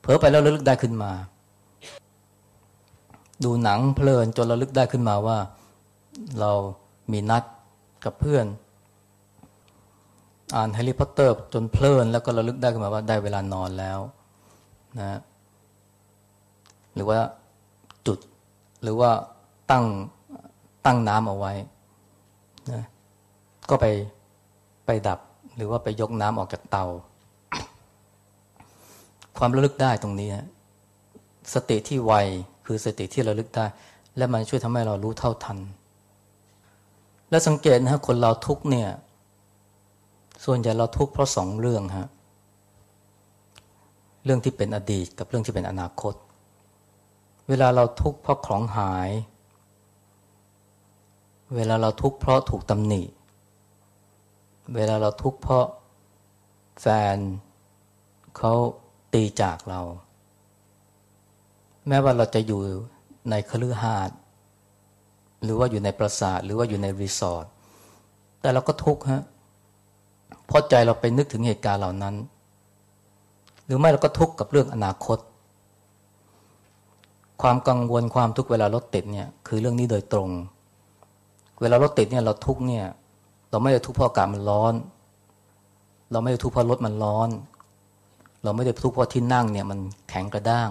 [SPEAKER 1] เผลอไปแล้วระลึกได้ขึ้นมา ดูหนังเพลินจนระลึกได้ขึ้นมาว่า เรามีนัดกับเพื่อน อ่านแฮร์รี่พอตเตอร์ จนเพลินแล้วก็ระลึกได้ขึ้นมาว่าได้เวลานอนแล้วนะหรือว่า หรือว่าตั้งตั้งน้ำเอาไว้นะก็ไปไปดับหรือว่าไปยกน้ำออกจากเตา ความระลึกได้ตรงนี้สติที่ไวคือสติที่ระลึกได้ และมันช่วยทำให้เรารู้เท่าทัน และสังเกตนะคนเราทุกเนี่ย ส่วนใหญ่เราทุกเพราะสองเรื่องฮะเรื่องที่เป็นอดีตกับเรื่องที่เป็นอนาคต เวลาเราทุกข์เพราะของหาย เวลาเราทุกข์เพราะถูกตำหนิ เวลาเราทุกข์เพราะแฟนเขาตีจากเรา แม้ว่าเราจะอยู่ในคฤหาสน์หรือว่าอยู่ในปราสาทหรือว่าอยู่ในรีสอร์ทแต่เราก็ทุกข์ฮะเพราะใจเราไปนึกถึงเหตุการณ์เหล่านั้น หรือไม่เราก็ทุกข์กับเรื่องอนาคต ความกังวลความทุกข์เวลารถติดเนี่ยคือเรื่องนี้โดยตรง เวลารถติดเนี่ยเราทุกเนี่ย เราไม่ได้ทุกข์เพราะอากาศมันร้อน เราไม่ได้ทุกข์เพราะรถมันร้อน เราไม่ได้ทุกข์เพราะที่นั่งเนี่ยมันแข็งกระด้าง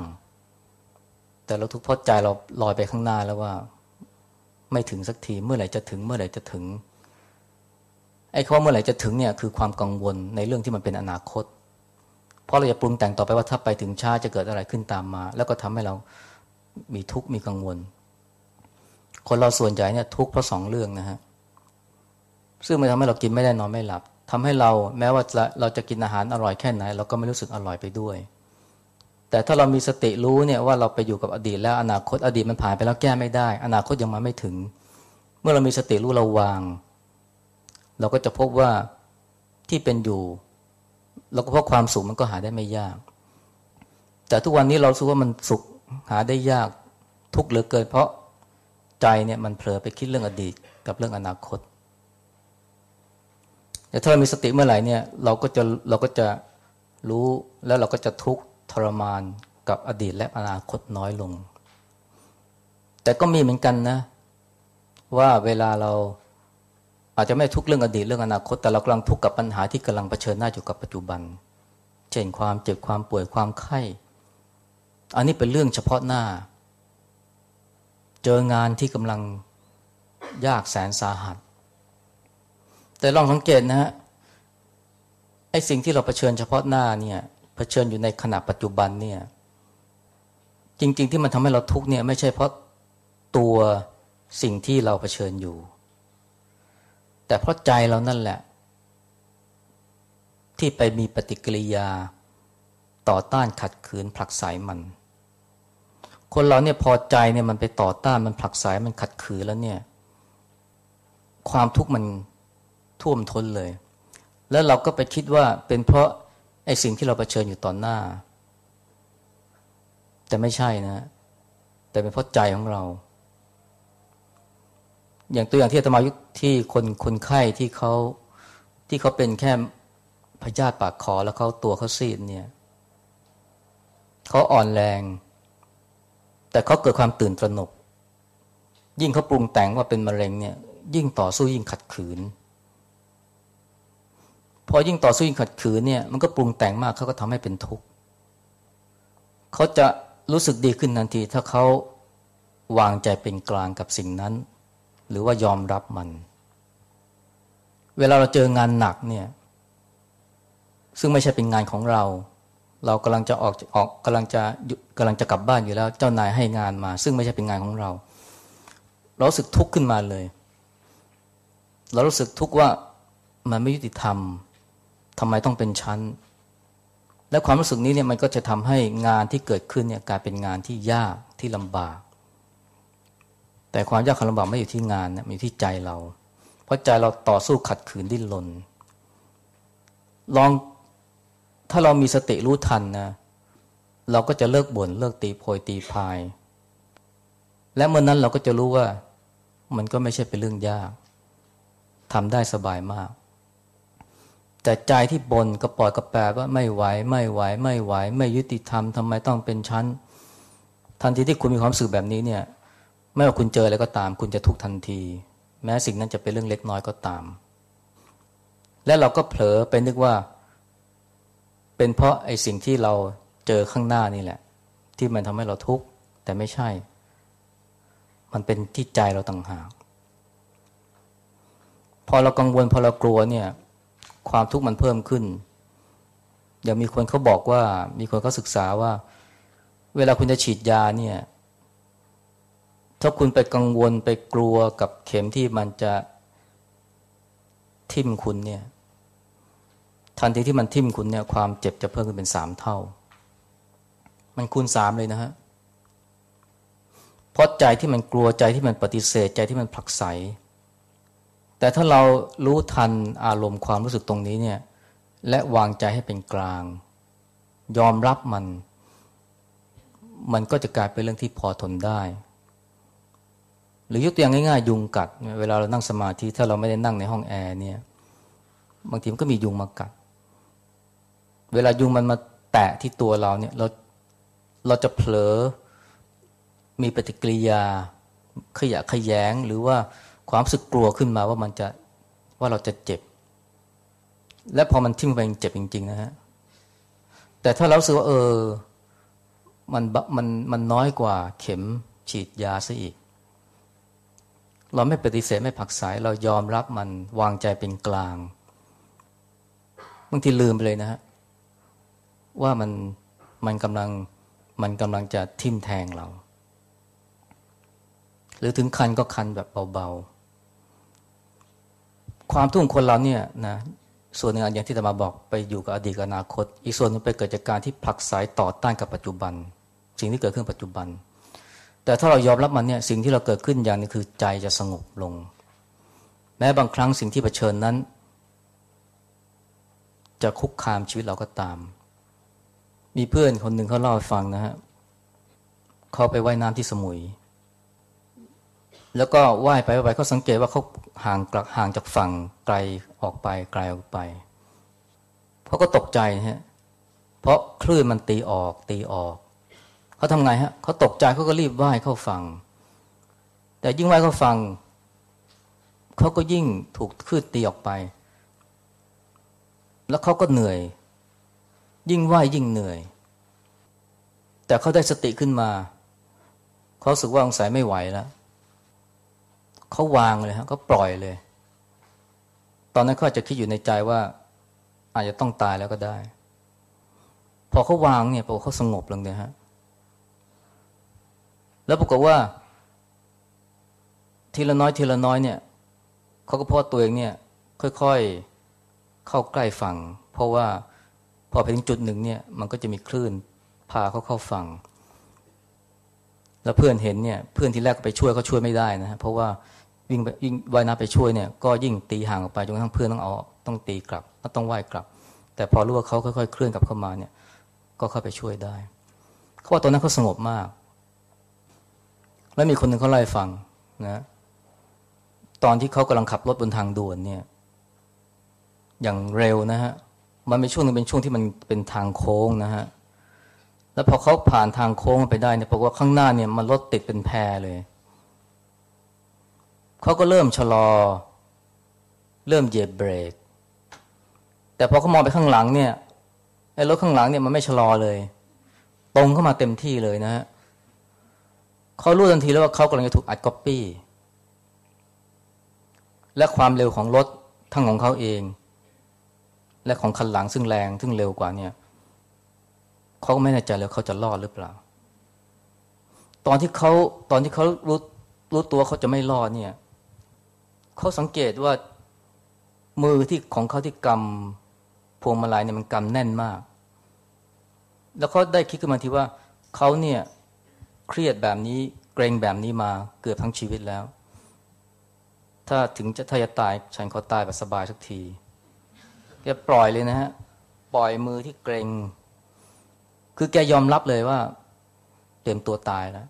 [SPEAKER 1] แต่เราทุกข์เพราะใจเราลอยไปข้างหน้าแล้วว่า ไม่ถึงสักทีเมื่อไหร่จะถึงเมื่อไหร่จะถึงไอ้คำว่าเมื่อไหร่จะถึงเนี่ยคือความกังวลในเรื่องที่มันเป็นอนาคต เพราะเราจะปรุงแต่งต่อไปว่าถ้าไปถึงช้าจะเกิดอะไรขึ้นตามมา แล้วก็ทำให้เรา มีทุกข์มีกังวล คนเราส่วนใหญ่เนี่ยทุกข์เพราะสองเรื่องนะฮะซึ่งมันทำให้เรากินไม่ได้นอนไม่หลับทำให้เราแม้ว่าเราจะกินอาหารอร่อยแค่ไหน เราก็ไม่รู้สึกอร่อยไปด้วย แต่ถ้าเรามีสติรู้เนี่ยว่าเราไปอยู่กับอดีต แล้วอนาคตอดีตมันผ่านไปแล้วแก้ไม่ได้ อนาคตยังมาไม่ถึง เมื่อเรามีสติรู้เราวาง เราก็จะพบว่าที่เป็นอยู่เราก็พบความสุขมันก็หาได้ไม่ยาก แต่ทุกวันนี้เราสู้ว่ามันสุข หาได้ยากทุกเหลือเกินเพราะใจเนี่ยมันเผลอไปคิดเรื่องอดีตกับเรื่องอนาคตแต่ถ้าเรามีสติเมื่อไหร่เนี่ยเราก็จะเราก็จะรู้แล้วเราก็จะทุกข์ทรมานกับอดีตและอนาคตน้อยลง แต่ก็มีเหมือนกันนะ ว่าเวลาเราอาจจะไม่ทุกเรื่องอดีตเรื่องอนาคต แต่เรากำลังทุกข์กับปัญหาที่กำลังเผชิญหน้าอยู่กับปัจจุบัน เช่นความเจ็บความป่วยความไข้ อันนี้เป็นเรื่องเฉพาะหน้า เจองานที่กำลังยากแสนสาหัส แต่ลองสังเกตนะฮะไอ้สิ่งที่เราเผชิญเฉพาะหน้าเนี่ยเผชิญอยู่ในขณะปัจจุบันเนี่ยจริง ๆ ที่มันทำให้เราทุกข์เนี่ยไม่ใช่เพราะตัวสิ่งที่เราเผชิญอยู่ แต่เพราะใจเรานั่นแหละ ที่ไปมีปฏิกิริยาต่อต้านขัดขืนผลักไสมัน คนเราเนี่ยพอใจเนี่ยมันไปต่อต้านมันผลักไสมันขัดขืนแล้วเนี่ย ความทุกข์มันท่วมท้นเลย แล้วเราก็ไปคิดว่าเป็นเพราะไอ้สิ่งที่เราเผชิญอยู่ตอนหน้า แต่ไม่ใช่นะ แต่เป็นเพราะใจของเรา อย่างตัวอย่างที่อาตมายุที่คนคนไข้ที่เขาที่เขาเป็นแค่พยาธิปากคอแล้วเขาตัวเขาซีดเนี่ยเขาอ่อนแรง แต่เขาเกิดความตื่นตระหนก ยิ่งเขาปรุงแต่งว่าเป็นมะเร็งเนี่ยยิ่งต่อสู้ยิ่งขัดขืน พอยิ่งต่อสู้ยิ่งขัดขืนเนี่ยมันก็ปรุงแต่งมากเขาก็ทำให้เป็นทุกข์เขาจะรู้สึกดีขึ้นทันที ถ้าเขาวางใจเป็นกลางกับสิ่งนั้น หรือว่ายอมรับมัน เวลาเราเจองานหนักเนี่ยซึ่งไม่ใช่เป็นงานของเรา เรากำลังจะออกออกกำลังจะกำลังจะกลับบ้านอยู่แล้ว เจ้านายให้งานมา ซึ่งไม่ใช่เป็นงานของเรา เราสึกทุกข์ขึ้นมาเลย เรารู้สึกทุกข์ว่ามันไม่ยุติธรรมทำไมต้องเป็นชั้น และความรู้สึกนี้เนี่ยมันก็จะทำให้งานที่เกิดขึ้นเนี่ยกลายเป็นงานที่ยากที่ลำบาก แต่ความยากความลำบากไม่อยู่ที่งานนะมีที่ใจเรา เพราะใจเราต่อสู้ขัดขืนดิ้นรนลอง ถ้าเรามีสติรู้ทันนะเราก็จะเลิกบ่นเลิกตีโพยตีพาย และเมื่อนนั้นเราก็จะรู้ว่ามันก็ไม่ใช่เป็นเรื่องยากทำได้สบายมาก แต่ใจที่บนก็ปล่อยกระแปรว่าไม่ไหวไม่ไหว ไม่ไหว ไม่ยุติธรรมทำไมต้องเป็นชั้น ทันทีที่คุณมีความรู้สึกแบบนี้เนี่ย ไม่ว่าคุณเจออะไรก็ตาม คุณจะทุกทันที แม้สิ่งนั้นจะเป็นเรื่องเล็กน้อยก็ตาม และเราก็เผลอไปนึกว่า เป็นเพราะไอ้สิ่งที่เราเจอข้างหน้านี่แหละ ที่มันทำให้เราทุกข์แต่ไม่ใช่ มันเป็นที่ใจเราต่างหาก พอเรากังวลพอเรากลัวเนี่ย ความทุกข์มันเพิ่มขึ้นอย่างมีคนเขาบอกว่า มีคนเขาศึกษาว่า เวลาคุณจะฉีดยาเนี่ย ถ้าคุณไปกังวลไปกลัวกับเข็มที่มันจะทิ่มคุณเนี่ย ทันทีที่มันทิ่มคุณเนี่ยความเจ็บจะเพิ่มขึ้นเป็นสามเท่า มันคูณสามเลยนะฮะเพราะใจที่มันกลัวใจที่มันปฏิเสธใจที่มันผลักไส แต่ถ้าเรารู้ทันอารมณ์ความรู้สึกตรงนี้เนี่ยและวางใจให้เป็นกลาง ยอมรับมัน มันก็จะกลายเป็นเรื่องที่พอทนได้ หรือยกตัวอย่างง่ายๆ ยุงกัด เวลาเรานั่งสมาธิถ้าเราไม่ได้นั่งในห้องแอร์เนี่ยบางทีมันก็มียุงมากัด เวลายุงมันมาแตะที่ตัวเราเนี่ยเราเราจะเผลอมีปฏิกิริยา ขยะขยแงหรือว่าความรู้สึกกลัวขึ้นมาว่ามันจะว่าเราจะเจ็บ และพอมันทิ่มไปเจ็บจริง ๆ นะฮะแต่ถ้าเราสึกว่าเออมันมันมันน้อยกว่าเข็มฉีดยาซะอีก เราไม่ปฏิเสธไม่ผักสาย เรายอมรับมันวางใจเป็นกลางบางทีลืมไปเลยนะฮะ ว่ามันมันกำลังมันกำลังจะทิ่มแทงเรา หรือถึงคันก็คันแบบเบาๆ ความทุกข์ของคนเราเนี่ยนะส่วนหนึ่งอย่างที่จะมาบอกไปอยู่กับอดีตอนาคต อีกส่วนนึงไปเกิดจากการที่ผลักสายต่อต้านกับปัจจุบัน สิ่งที่เกิดขึ้นปัจจุบัน แต่ถ้าเรายอมรับมันเนี่ยสิ่งที่เราเกิดขึ้นอย่างนึงคือใจจะสงบลง แม้บางครั้งสิ่งที่เผชิญนั้น จะคุกคามชีวิตเราก็ตาม มีเพื่อนคนหนึ่งเขาเล่าให้ฟังนะฮะเขาไปไว่ายน้ำที่สมุย แล้วก็ว่ายไปไปเขาสังเกตว่าเขาห่างกลักห่างจากฝั่งไกลออกไปไกลออกไปเขาก็ตกใจฮะเพราะคลื่นมันตีออกตีออกเขาทำไงฮะเขาตกใจเขาก็รีบว่ายเข้าฝั่งแต่ยิ่งว่ายเข้าฝั่งเขาก็ยิ่งถูกคลื่นตีออกไป แล้วเขาก็เหนื่อย ยิ่งว่ายยิ่งเหนื่อย แต่เขาได้สติขึ้นมา เขาสึกว่าสงสัยไม่ไหวแล้วเขาวางเลยฮะเขาปล่อยเลย ตอนนั้นเขาจะคิดอยู่ในใจว่า อาจจะต้องตายแล้วก็ได้ พอเขาวางเนี่ยพอเขาสงบลงเนี่ยฮะแล้วปรากฏว่า ทีละน้อยทีละน้อยเนี่ยเขาก็พอตัวเองเนี่ย ค่อยๆเข้าใกล้ฝั่ง เพราะว่า พอไปถึงจุดหนึ่งเนี่ยมันก็จะมีคลื่นพาเขาเข้าฝั่ง แล้วเพื่อนเห็นเนี่ยเพื่อนที่แรกไปช่วยเขาช่วยไม่ได้นะ เพราะว่าวิ่งไปยิ่งว่ายน้ำไปช่วยเนี่ยก็ยิ่งตีห่างออกไปจนกระทั่งเพื่อนต้องเอาต้องตีกลับต้องว่ายกลับ แต่พอรู้ว่าเขาค่อยๆ เคลื่อนกลับเข้ามาเนี่ย ก็เข้าไปช่วยได้เขาว่าตอนนั้นเขาสงบมาก แล้วมีคนหนึ่งเขาไล่ฟังนะตอนที่เขากำลังขับรถบนทางด่วนเนี่ย อย่างเร็วนะฮะ มันเป็นช่วงนึงเป็นช่วงที่มันเป็นทางโค้งนะฮะแล้วพอเขาผ่านทางโค้งไปได้เนี่ยปรากฏว่าข้างหน้าเนี่ยมันรถติดเป็นแพรเลยเขาก็เริ่มชะลอ เริ่มเหยียบเบรก แต่พอเขามองไปข้างหลังเนี่ยไอ้รถข้างหลังเนี่ยมันไม่ชะลอเลย ตรงเข้ามาเต็มที่เลยนะฮะเขารู้ทันทีแล้วว่าเขากำลังจะถูกอัดก๊อปปี้และความเร็วของรถทั้งของเขาเอง และของคันหลังซึ่งแรงซึ่งเร็วกว่าเนี่ยเขาก็ไม่แน่ใจเลยเขาจะรอดหรือเปล่า ตอนที่เขาตอนที่เขารู้รู้ตัวเขาจะไม่รอดเนี่ยเขาสังเกตว่ามือที่ของเขาที่กำพวงมาลัยเนี่ยมันกำแน่นมาก แล้วเขาได้คิดขึ้นมาทีว่าเขาเนี่ยเครียดแบบนี้เกรงแบบนี้มาเกือบทั้งชีวิตแล้ว ถ้าถึงจะถ้าจะตายฉันขอตายแบบสบายสักที แกปล่อยเลยนะฮะปล่อยมือที่เกรงคือแกยอมรับเลยว่า เตรียมตัวตายแล้ว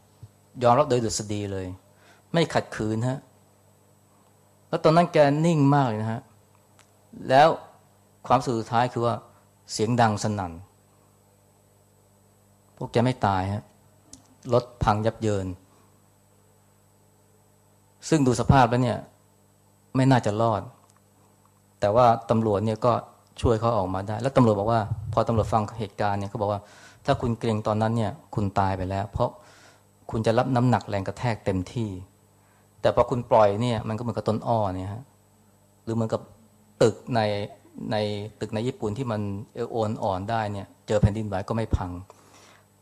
[SPEAKER 1] ยอมรับโดยดุษฎีเลย ไม่ขัดขืนฮะแล้วตอนนั้นแกนิ่งมากเลยนะฮะแล้วความสุดท้ายคือว่าเสียงดังสนั่น พวกแกไม่ตายฮะรถพังยับเยิน ซึ่งดูสภาพแล้วเนี่ย ไม่น่าจะรอด แต่ว่าตำรวจเนี่ยก็ช่วยเขาออกมาได้ แล้วตำรวจบอกว่า พอตำรวจฟังเหตุการณ์เนี่ยเขาบอกว่า ถ้าคุณเกรงตอนนั้นเนี่ยคุณตายไปแล้ว เพราะคุณจะรับน้ำหนักแรงกระแทกเต็มที่ แต่พอคุณปล่อยเนี่ยมันก็เหมือนกับต้นอ้อเนี่ยฮะหรือเหมือนกับตึกในในตึกในญี่ปุ่นที่มันเอโอนอ่อนได้เนี่ย เจอแผ่นดินไหวก็ไม่พัง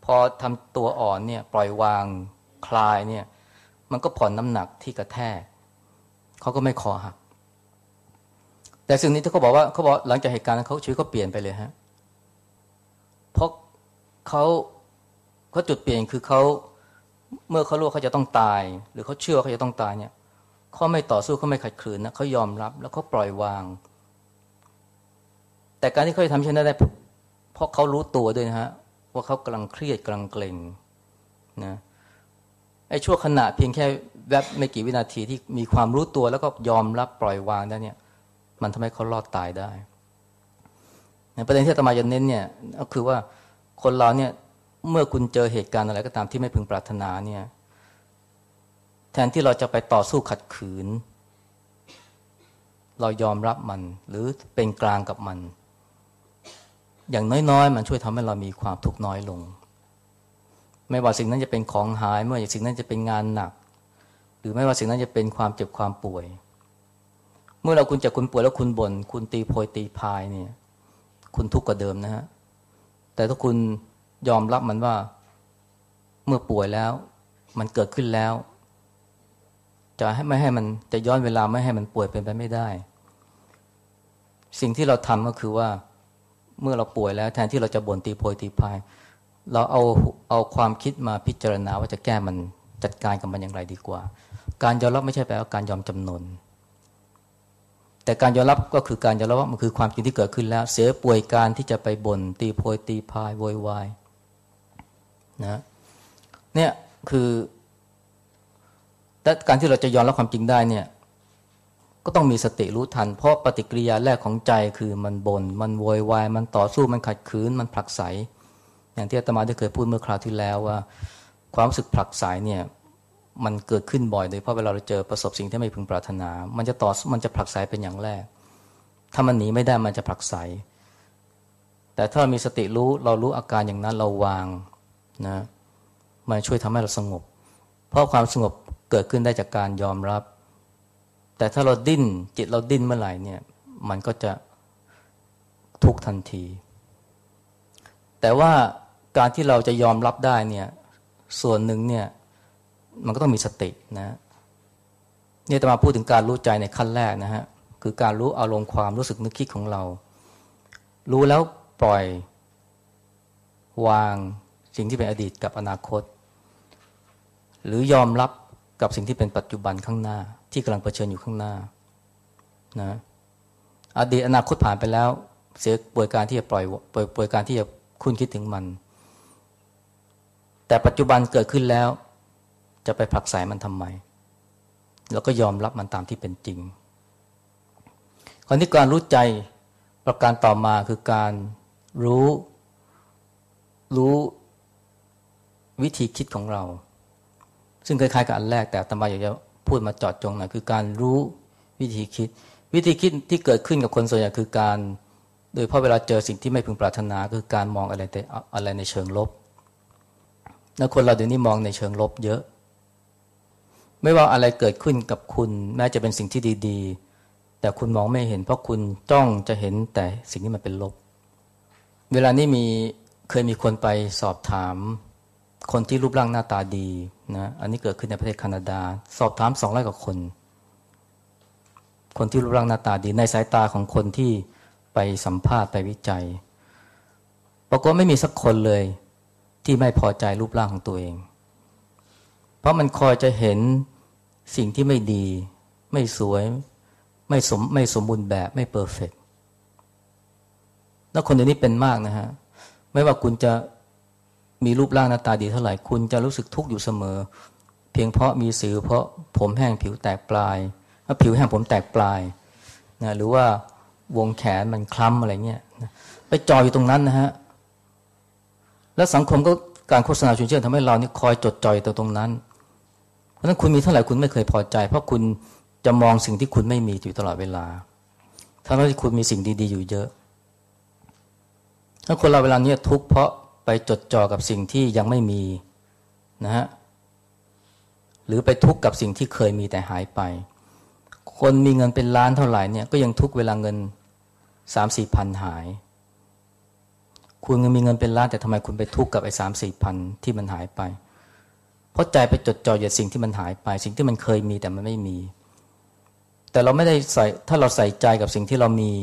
[SPEAKER 1] พอทำตัวอ่อนเนี่ยปล่อยวางคลายเนี่ย มันก็ผ่อนน้ำหนักที่กระแทกเขาก็ไม่คอหัก แต่สิ่งนี้ที่เขาบอกว่าเขาบอกหลังจากเหตุการณ์นั้นเขาชีวิตเขาเปลี่ยนไปเลยฮะเพราะเขาเขาจุดเปลี่ยนคือเขาเมื่อเขารู้เขาจะต้องตาย หรือเขาเชื่อเขาจะต้องตายเนี่ยเขาไม่ต่อสู้เขาไม่ขัดขืนนะเขายอมรับแล้วเขาปล่อยวาง แต่การที่เขาทำเช่นนั้นได้เพราะเขารู้ตัวด้วยนะฮะว่าเขากำลังเครียดกำลังเกร็งนะไอ้ช่วงขณะเพียงแค่แวบไม่กี่วินาทีที่มีความรู้ตัวแล้วก็ยอมรับปล่อยวางได้เนี่ย มันทำให้เขารอดตายได้ประเด็นที่ตมาจะเน้นเนี่ยก็คือว่าคนเราเนี่ยเมื่อคุณเจอเหตุการณ์อะไรก็ตามที่ไม่พึงปรารถนาเนี่ยแทนที่เราจะไปต่อสู้ขัดขืน เรายอมรับมัน หรือเป็นกลางกับมัน อย่างน้อยๆ มันช่วยทำให้เรามีความทุกข์น้อยลง ไม่ว่าสิ่งนั้นจะเป็นของหาย ไม่ว่าสิ่งนั้นจะเป็นงานหนัก หรือไม่ว่าสิ่งนั้นจะเป็นความเจ็บความป่วย เมื่อเราคุณจะคุณป่วยแล้วคุณบน่นคุณตีโพยตีพายเนี่ย คุณทุกข์กว่าเดิมนะฮะแต่ถ้าคุณยอมรับมันว่า เมื่อป่วยแล้ว มันเกิดขึ้นแล้ว จะให้ไม่ให้มันจะย้อนเวลาไม่ให้มันป่วยเป็นไปไม่ได้ สิ่งที่เราทำก็คือว่า เมื่อเราป่วยแล้ว แทนที่เราจะบ่นตีโพยตีพาย เราเอาเอาความคิดมาพิจารณาว่าจะแก้มันจัดการกับมันอย่างไรดีกว่า การยอมรับไม่ใช่แปลว่าการยอมจำนน แต่การยอมรับก็คือการยอมรับว่ามันคือความจริงที่เกิดขึ้นแล้ว เสียป่วยการที่จะไปบ่นตีโพยตีพายโวยวายนะเนี่ยคือแต่การที่เราจะยอมรับความจริงได้เนี่ยก็ต้องมีสติรู้ทัน เพราะปฏิกิริยาแรกของใจคือมันบน่นมันโวยวายมันต่อสู้มันขัดขืนมันผลักไสอย่างที่อาตมาได้เคยพูดเมื่อคราวที่แล้วว่า ความรู้สึกผลักไสเนี่ย มันเกิดขึ้นบ่อยโดยเพราะเวลาเราเจอประสบสิ่งที่ไม่พึงปรารถนา มันจะต่อมันจะผลักไสเป็นอย่างแรก ถ้ามันหนีไม่ได้มันจะผลักไสแต่ถ้ามีสติรู้เรารู้อาการอย่างนั้นเราวางนะมันช่วยทำให้เราสงบ เพราะความสงบเกิดขึ้นได้จากการยอมรับ แต่ถ้าเราดิ้นจิตเราดิ้นเมื่อไหร่เนี่ย มันก็จะทุกทันที แต่ว่าการที่เราจะยอมรับได้เนี่ยส่วนหนึ่งเนี่ย มันก็ต้องมีสตินะนี่จะมาพูดถึงการรู้ใจในขั้นแรกนะฮะคือการรู้อารมณ์ความรู้สึกนึกคิดของเรา รู้แล้วปล่อยวางสิ่งที่เป็นอดีตกับอนาคต หรือยอมรับกับสิ่งที่เป็นปัจจุบันข้างหน้า ที่กำลังเผชิญอยู่ข้างหน้านะอดีตอนาคตผ่านไปแล้ว เสียป่วยการที่จะปล่อยป่วยป่วยการที่จะคุณคิดถึงมัน แต่ปัจจุบันเกิดขึ้นแล้ว จะไปผลักสายมันทำไม แล้วก็ยอมรับมันตามที่เป็นจริงคราวนี้การรู้ใจประการต่อมาคือการรู้รู้วิธีคิดของเรา ซึ่งคล้ายๆกับอันแรกแต่ตมาอยากจะพูดมาจอดจงหน่อยคือการรู้วิธีคิด วิธีคิดที่เกิดขึ้นกับคนส่วนใหญ่คือการ โดยเพราะเวลาเจอสิ่งที่ไม่พึงปรารถนาคือการมองอะไรแต่อะไรในเชิงลบ แล้วคนเราเดี๋ยวนี้มองในเชิงลบเยอะ ไม่ว่าอะไรเกิดขึ้นกับคุณแม้จะเป็นสิ่งที่ดี ๆ แต่คุณมองไม่เห็น เพราะคุณจ้องจะเห็นแต่สิ่งที่มันเป็นลบ เวลานี้มีเคยมีคนไปสอบถาม คนที่รูปร่างหน้าตาดีนะอันนี้เกิดขึ้นในประเทศแคนาดา สอบถามสองร้อยกว่าคน คนที่รูปร่างหน้าตาดี ในสายตาของคนที่ไปสัมภาษณ์ไปวิจัยปรากฏไม่มีสักคนเลยที่ไม่พอใจรูปร่างของตัวเอง เพราะมันคอยจะเห็นสิ่งที่ไม่ดี ไม่สวย ไม่สมไม่สมบูรณ์แบบไม่เพอร์เฟกแล้วคนเดี๋ยวนี้เป็นมากนะฮะ ไม่ว่าคุณจะมีรูปร่างหน้าตาดีเท่าไหร่ คุณจะรู้สึกทุกข์อยู่เสมอ เพียงเพราะมีสิวเพราะผมแห้งผิวแตกปลายถ้าผิวแห้งผมแตกปลายนะหรือว่าวงแขนมันคล้ำอะไรเงี้ยไปจอยอยู่ตรงนั้นนะฮะ แล้วสังคมก็การโฆษณาชวนเชื่อทำให้เรานี่คอยจดจ่อยตัวตรงนั้น ราะนั้นคุณมีเท่าไหร่คุณไม่เคยพอใจ เพราะคุณจะมองสิ่งที่คุณไม่มีอยู่ตลอดเวลาทั้งที่คุณมีสิ่งดีๆอยู่เยอะ ถ้าคนเราเวลานี้ทุกข์เพราะไปจดจ่อกับสิ่งที่ยังไม่มีนะฮะหรือไปทุกข์กับสิ่งที่เคยมีแต่หายไป คนมีเงินเป็นล้านเท่าไหร่เนี่ยก็ยังทุกเวลาเงินสามสี่พันหาย คุณมีเงินเป็นล้านแต่ทำไมคุณไปทุกข์กับไอ้สามสี่พันที่มันหายไป เพราะใจไปจดจ่ออยู่สิ่งที่มันหายไป สิ่งที่มันเคยมีแต่มันไม่มี แต่เราไม่ได้ใส่ถ้าเราใส่ใจกับสิ่งที่เรามี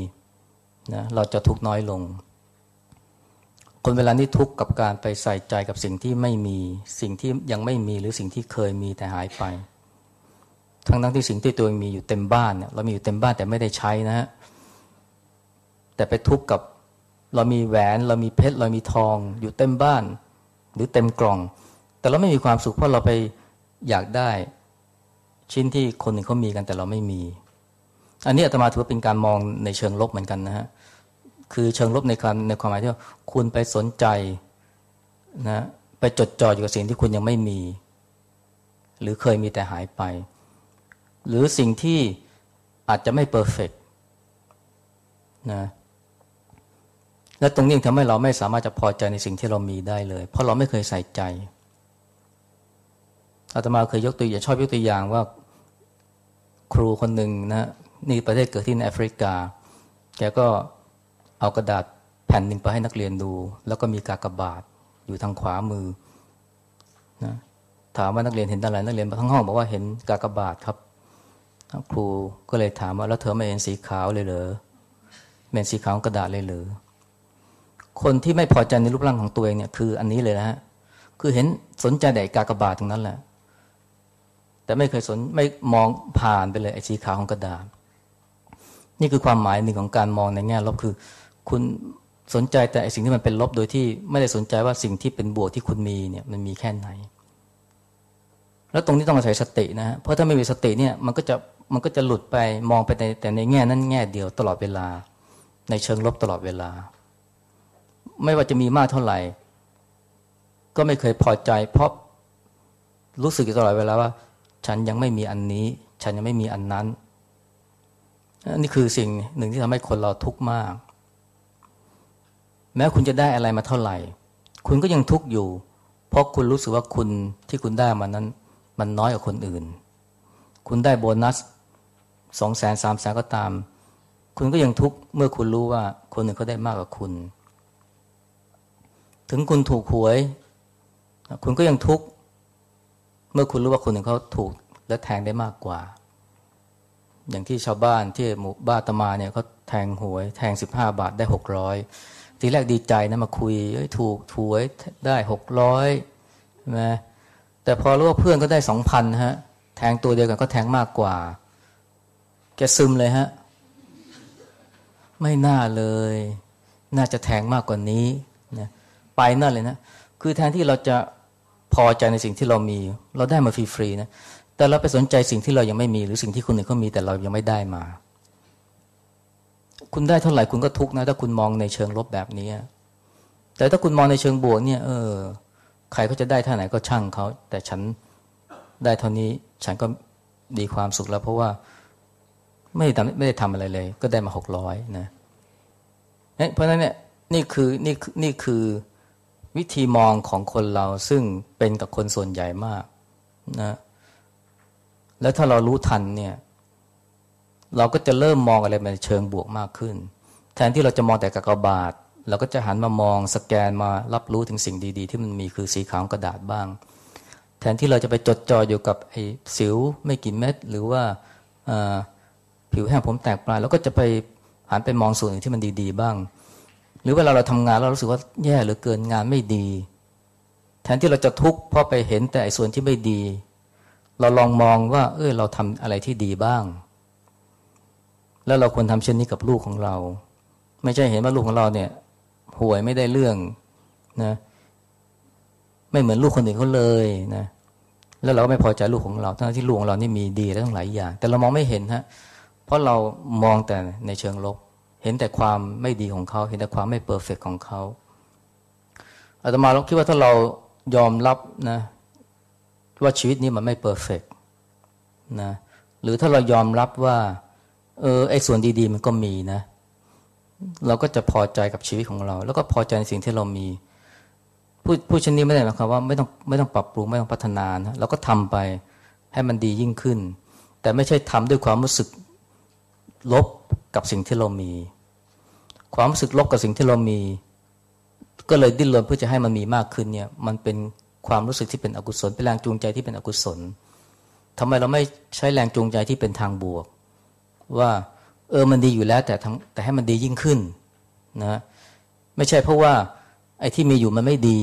[SPEAKER 1] นะเราจะทุกข์น้อยลง คนเวลานี้ทุกข์กับการไปใส่ใจกับสิ่งที่ไม่มี สิ่งที่ยังไม่มีหรือสิ่งที่เคยมีแต่หายไป ทั้งทั้งที่สิ่งที่ตัวเองมีอยู่เต็มบ้านเนี่ยเรามีอยู่เต็มบ้านแต่ไม่ได้ใช้นะฮะแต่ไปทุกข์กับเรามีแหวน เรามีเพชรเรามีทอง อยู่เต็มบ้าน หรือเต็มกล่อง แต่เราไม่มีความสุขเพราะเราไปอยากได้ ชิ้นที่คนหนึ่งเขามีกันแต่เราไม่มี อันนี้อาตมาถือว่าเป็นการมองในเชิงลบเหมือนกันนะฮะคือเชิงลบในความในความหมายที่ว่าคุณไปสนใจนะไปจดจ่ออยู่กับสิ่งที่คุณยังไม่มี หรือเคยมีแต่หายไป หรือสิ่งที่อาจจะไม่เพอร์เฟกนะและตรงนี้ทำให้เราไม่สามารถจะพอใจในสิ่งที่เรามีได้เลย เพราะเราไม่เคยใส่ใจ อาตมาเคยยกตัวอย่างชอบยกตัวอย่างว่าครูคนหนึ่งนะนี่ประเทศเกิดที่ในแอฟริกา แกก็เอากระดาษแผ่นหนึ่งไปให้นักเรียนดู แล้วก็มีกากบาทอยู่ทางขวามือนะถามว่านักเรียนเห็นอะไรนักเรียนทั้งห้องบอกว่าเห็นกากบาทครับ ครูก็เลยถามว่าแล้วเธอไม่เห็นสีขาวเลยเหรอเป็นสีขาวกระดาษเลยเหรอคนที่ไม่พอใจในรูปร่างของตัวเองเนี่ยคืออันนี้เลยนะฮะคือเห็นสนใจแต่กากบาทตรงนั้นแหละ แต่ไม่เคยสนไม่มองผ่านไปเลยไอ้สีขาวของกระดาษ นี่คือความหมายหนึ่งของการมองในแง่ลบคือ คุณสนใจแต่ไอ้สิ่งที่มันเป็นลบโดยที่ไม่ได้สนใจว่าสิ่งที่เป็นบวกที่คุณมีเนี่ยมันมีแค่ไหน แล้วตรงนี้ต้องอาศัยสตินะ เพราะถ้าไม่มีสติเนี่ยมันก็จะมันก็จะหลุดไปมองไปในแต่ในแง่นั้นแง่เดียวตลอดเวลา ในเชิงลบตลอดเวลา ไม่ว่าจะมีมากเท่าไหร่ ก็ไม่เคยพอใจ เพราะรู้สึกอยู่ตลอดเวลาว่า ฉันยังไม่มีอันนี้ ฉันยังไม่มีอันนั้น นี่คือสิ่งหนึ่งที่ทำให้คนเราทุกข์มาก แม้คุณจะได้อะไรมาเท่าไหร่ คุณก็ยังทุกข์อยู่ เพราะคุณรู้สึกว่าคุณที่คุณได้มานั้น มันน้อยกว่าคนอื่น คุณได้โบนัสสองแสนสามแสนก็ตาม คุณก็ยังทุกข์เมื่อคุณรู้ว่าคนอื่นเขาได้มากกว่าคุณ ถึงคุณถูกหวย คุณก็ยังทุกข์ เมื่อคุณรู้ว่าคนอื่นเขาถูกและแทงได้มากกว่า อย่างที่ชาวบ้านที่หมู่บ้านตมาเนี่ยเขาแทงหวย แทงสิบห้าบาทได้หกร้อยทีแรกดีใจนะมาคุยถูกถวยได้หกร้อยใช่ไหมแต่พอรู้ว่าเพื่อนก็ได้สองพันฮะ แทงตัวเดียวกันก็แทงมากกว่า แกซึมเลยฮะ ไม่น่าเลย น่าจะแทงมากกว่านี้นะไปนั่นเลยนะ คือแทนที่เราจะ อใจในสิ่งที่เรามี เราได้มาฟรีๆนะแต่เราไปสนใจสิ่งที่เรายังไม่มี หรือสิ่งที่คนอื่นเขามีแต่เรายังไม่ได้มา คุณได้เท่าไหร่คุณก็ทุกนะถ้าคุณมองในเชิงลบแบบนี้ แต่ถ้าคุณมองในเชิงบวกเนี่ย เออ ใครก็จะได้เท่าไหร่ก็ช่างเขาแต่ฉันได้เท่านี้ฉันก็ดีความสุขแล้ว เพราะว่าไม่ได้ทำไม่ได้ทำอะไรเลย ก็ได้มาหกร้อยนะเพราะฉะนั้นเนี่ยนี่คือนี่นี่คือ วิธีมองของคนเราซึ่งเป็นกับคนส่วนใหญ่มากนะแล้วถ้าเรารู้ทันเนี่ย เราก็จะเริ่มมองอะไรในเชิงบวกมากขึ้น แทนที่เราจะมองแต่กากบาทเราก็จะหันมามองสแกนมารับรู้ถึงสิ่งดีๆ ที่มันมีคือสีขาวกระดาษบ้าง แทนที่เราจะไปจดจ่ออยู่กับไอ้สิวไม่กี่เม็ดหรือว่าผิวแห้งผมแตกปลายเราก็จะไปหันไปมองส่วนอื่นที่มันดี ๆ บ้าง รือเวลาเราทำงานเรารู้สึกว่าแย่หรือเกินงานไม่ดี แทนที่เราจะทุกข์เพราะไปเห็นแต่ส่วนที่ไม่ดี เราลองมองว่า เออเราทำอะไรที่ดีบ้าง แล้วเราควรทำเช่นนี้กับลูกของเรา ไม่ใช่เห็นว่าลูกของเราเนี่ยห่วยไม่ได้เรื่องนะไม่เหมือนลูกคนอื่นเขาเลยนะแล้วเราก็ไม่พอใจลูกของเราทั้งที่ลูกของเรานี่มีดีและทั้งหลายอย่าง แต่เรามองไม่เห็นฮะเพราะเรามองแต่ในเชิงลบ ห็นแต่ความไม่ดีของเขา เห็นแต่ความไม่เพอร์เฟกของเขาอาตมาเราคิดว่าถ้าเรายอมรับนะว่าชีวิตนี้มันไม่เพอร์เฟกนะหรือถ้าเรายอมรับว่า เออไอ้ส่วนดี ๆ มันก็มีนะ เราก็จะพอใจกับชีวิตของเรา แล้วก็พอใจในสิ่งที่เรามี ผู้ผู้ชนนี้ไม่ได้หมายความว่าไม่ต้องไม่ต้องปรับปรุงไม่ต้องพัฒนานะเราก็ทำไปให้มันดียิ่งขึ้น แต่ไม่ใช่ทำด้วยความรู้สึกลบกับสิ่งที่เรามี ความรู้สึกลบกับสิ่งที่เรามี ก็เลยดิ้นรนเพื่อจะให้มันมีมากขึ้นเนี่ย มันเป็นความรู้สึกที่เป็นอกุศลเป็นแรงจูงใจที่เป็นอกุศลทำไมเราไม่ใช้แรงจูงใจที่เป็นทางบวก ว่าเออมันดีอยู่แล้วแต่ทั้งแต่ให้มันดียิ่งขึ้นนะไม่ใช่เพราะว่าไอ้ที่มีอยู่มันไม่ดี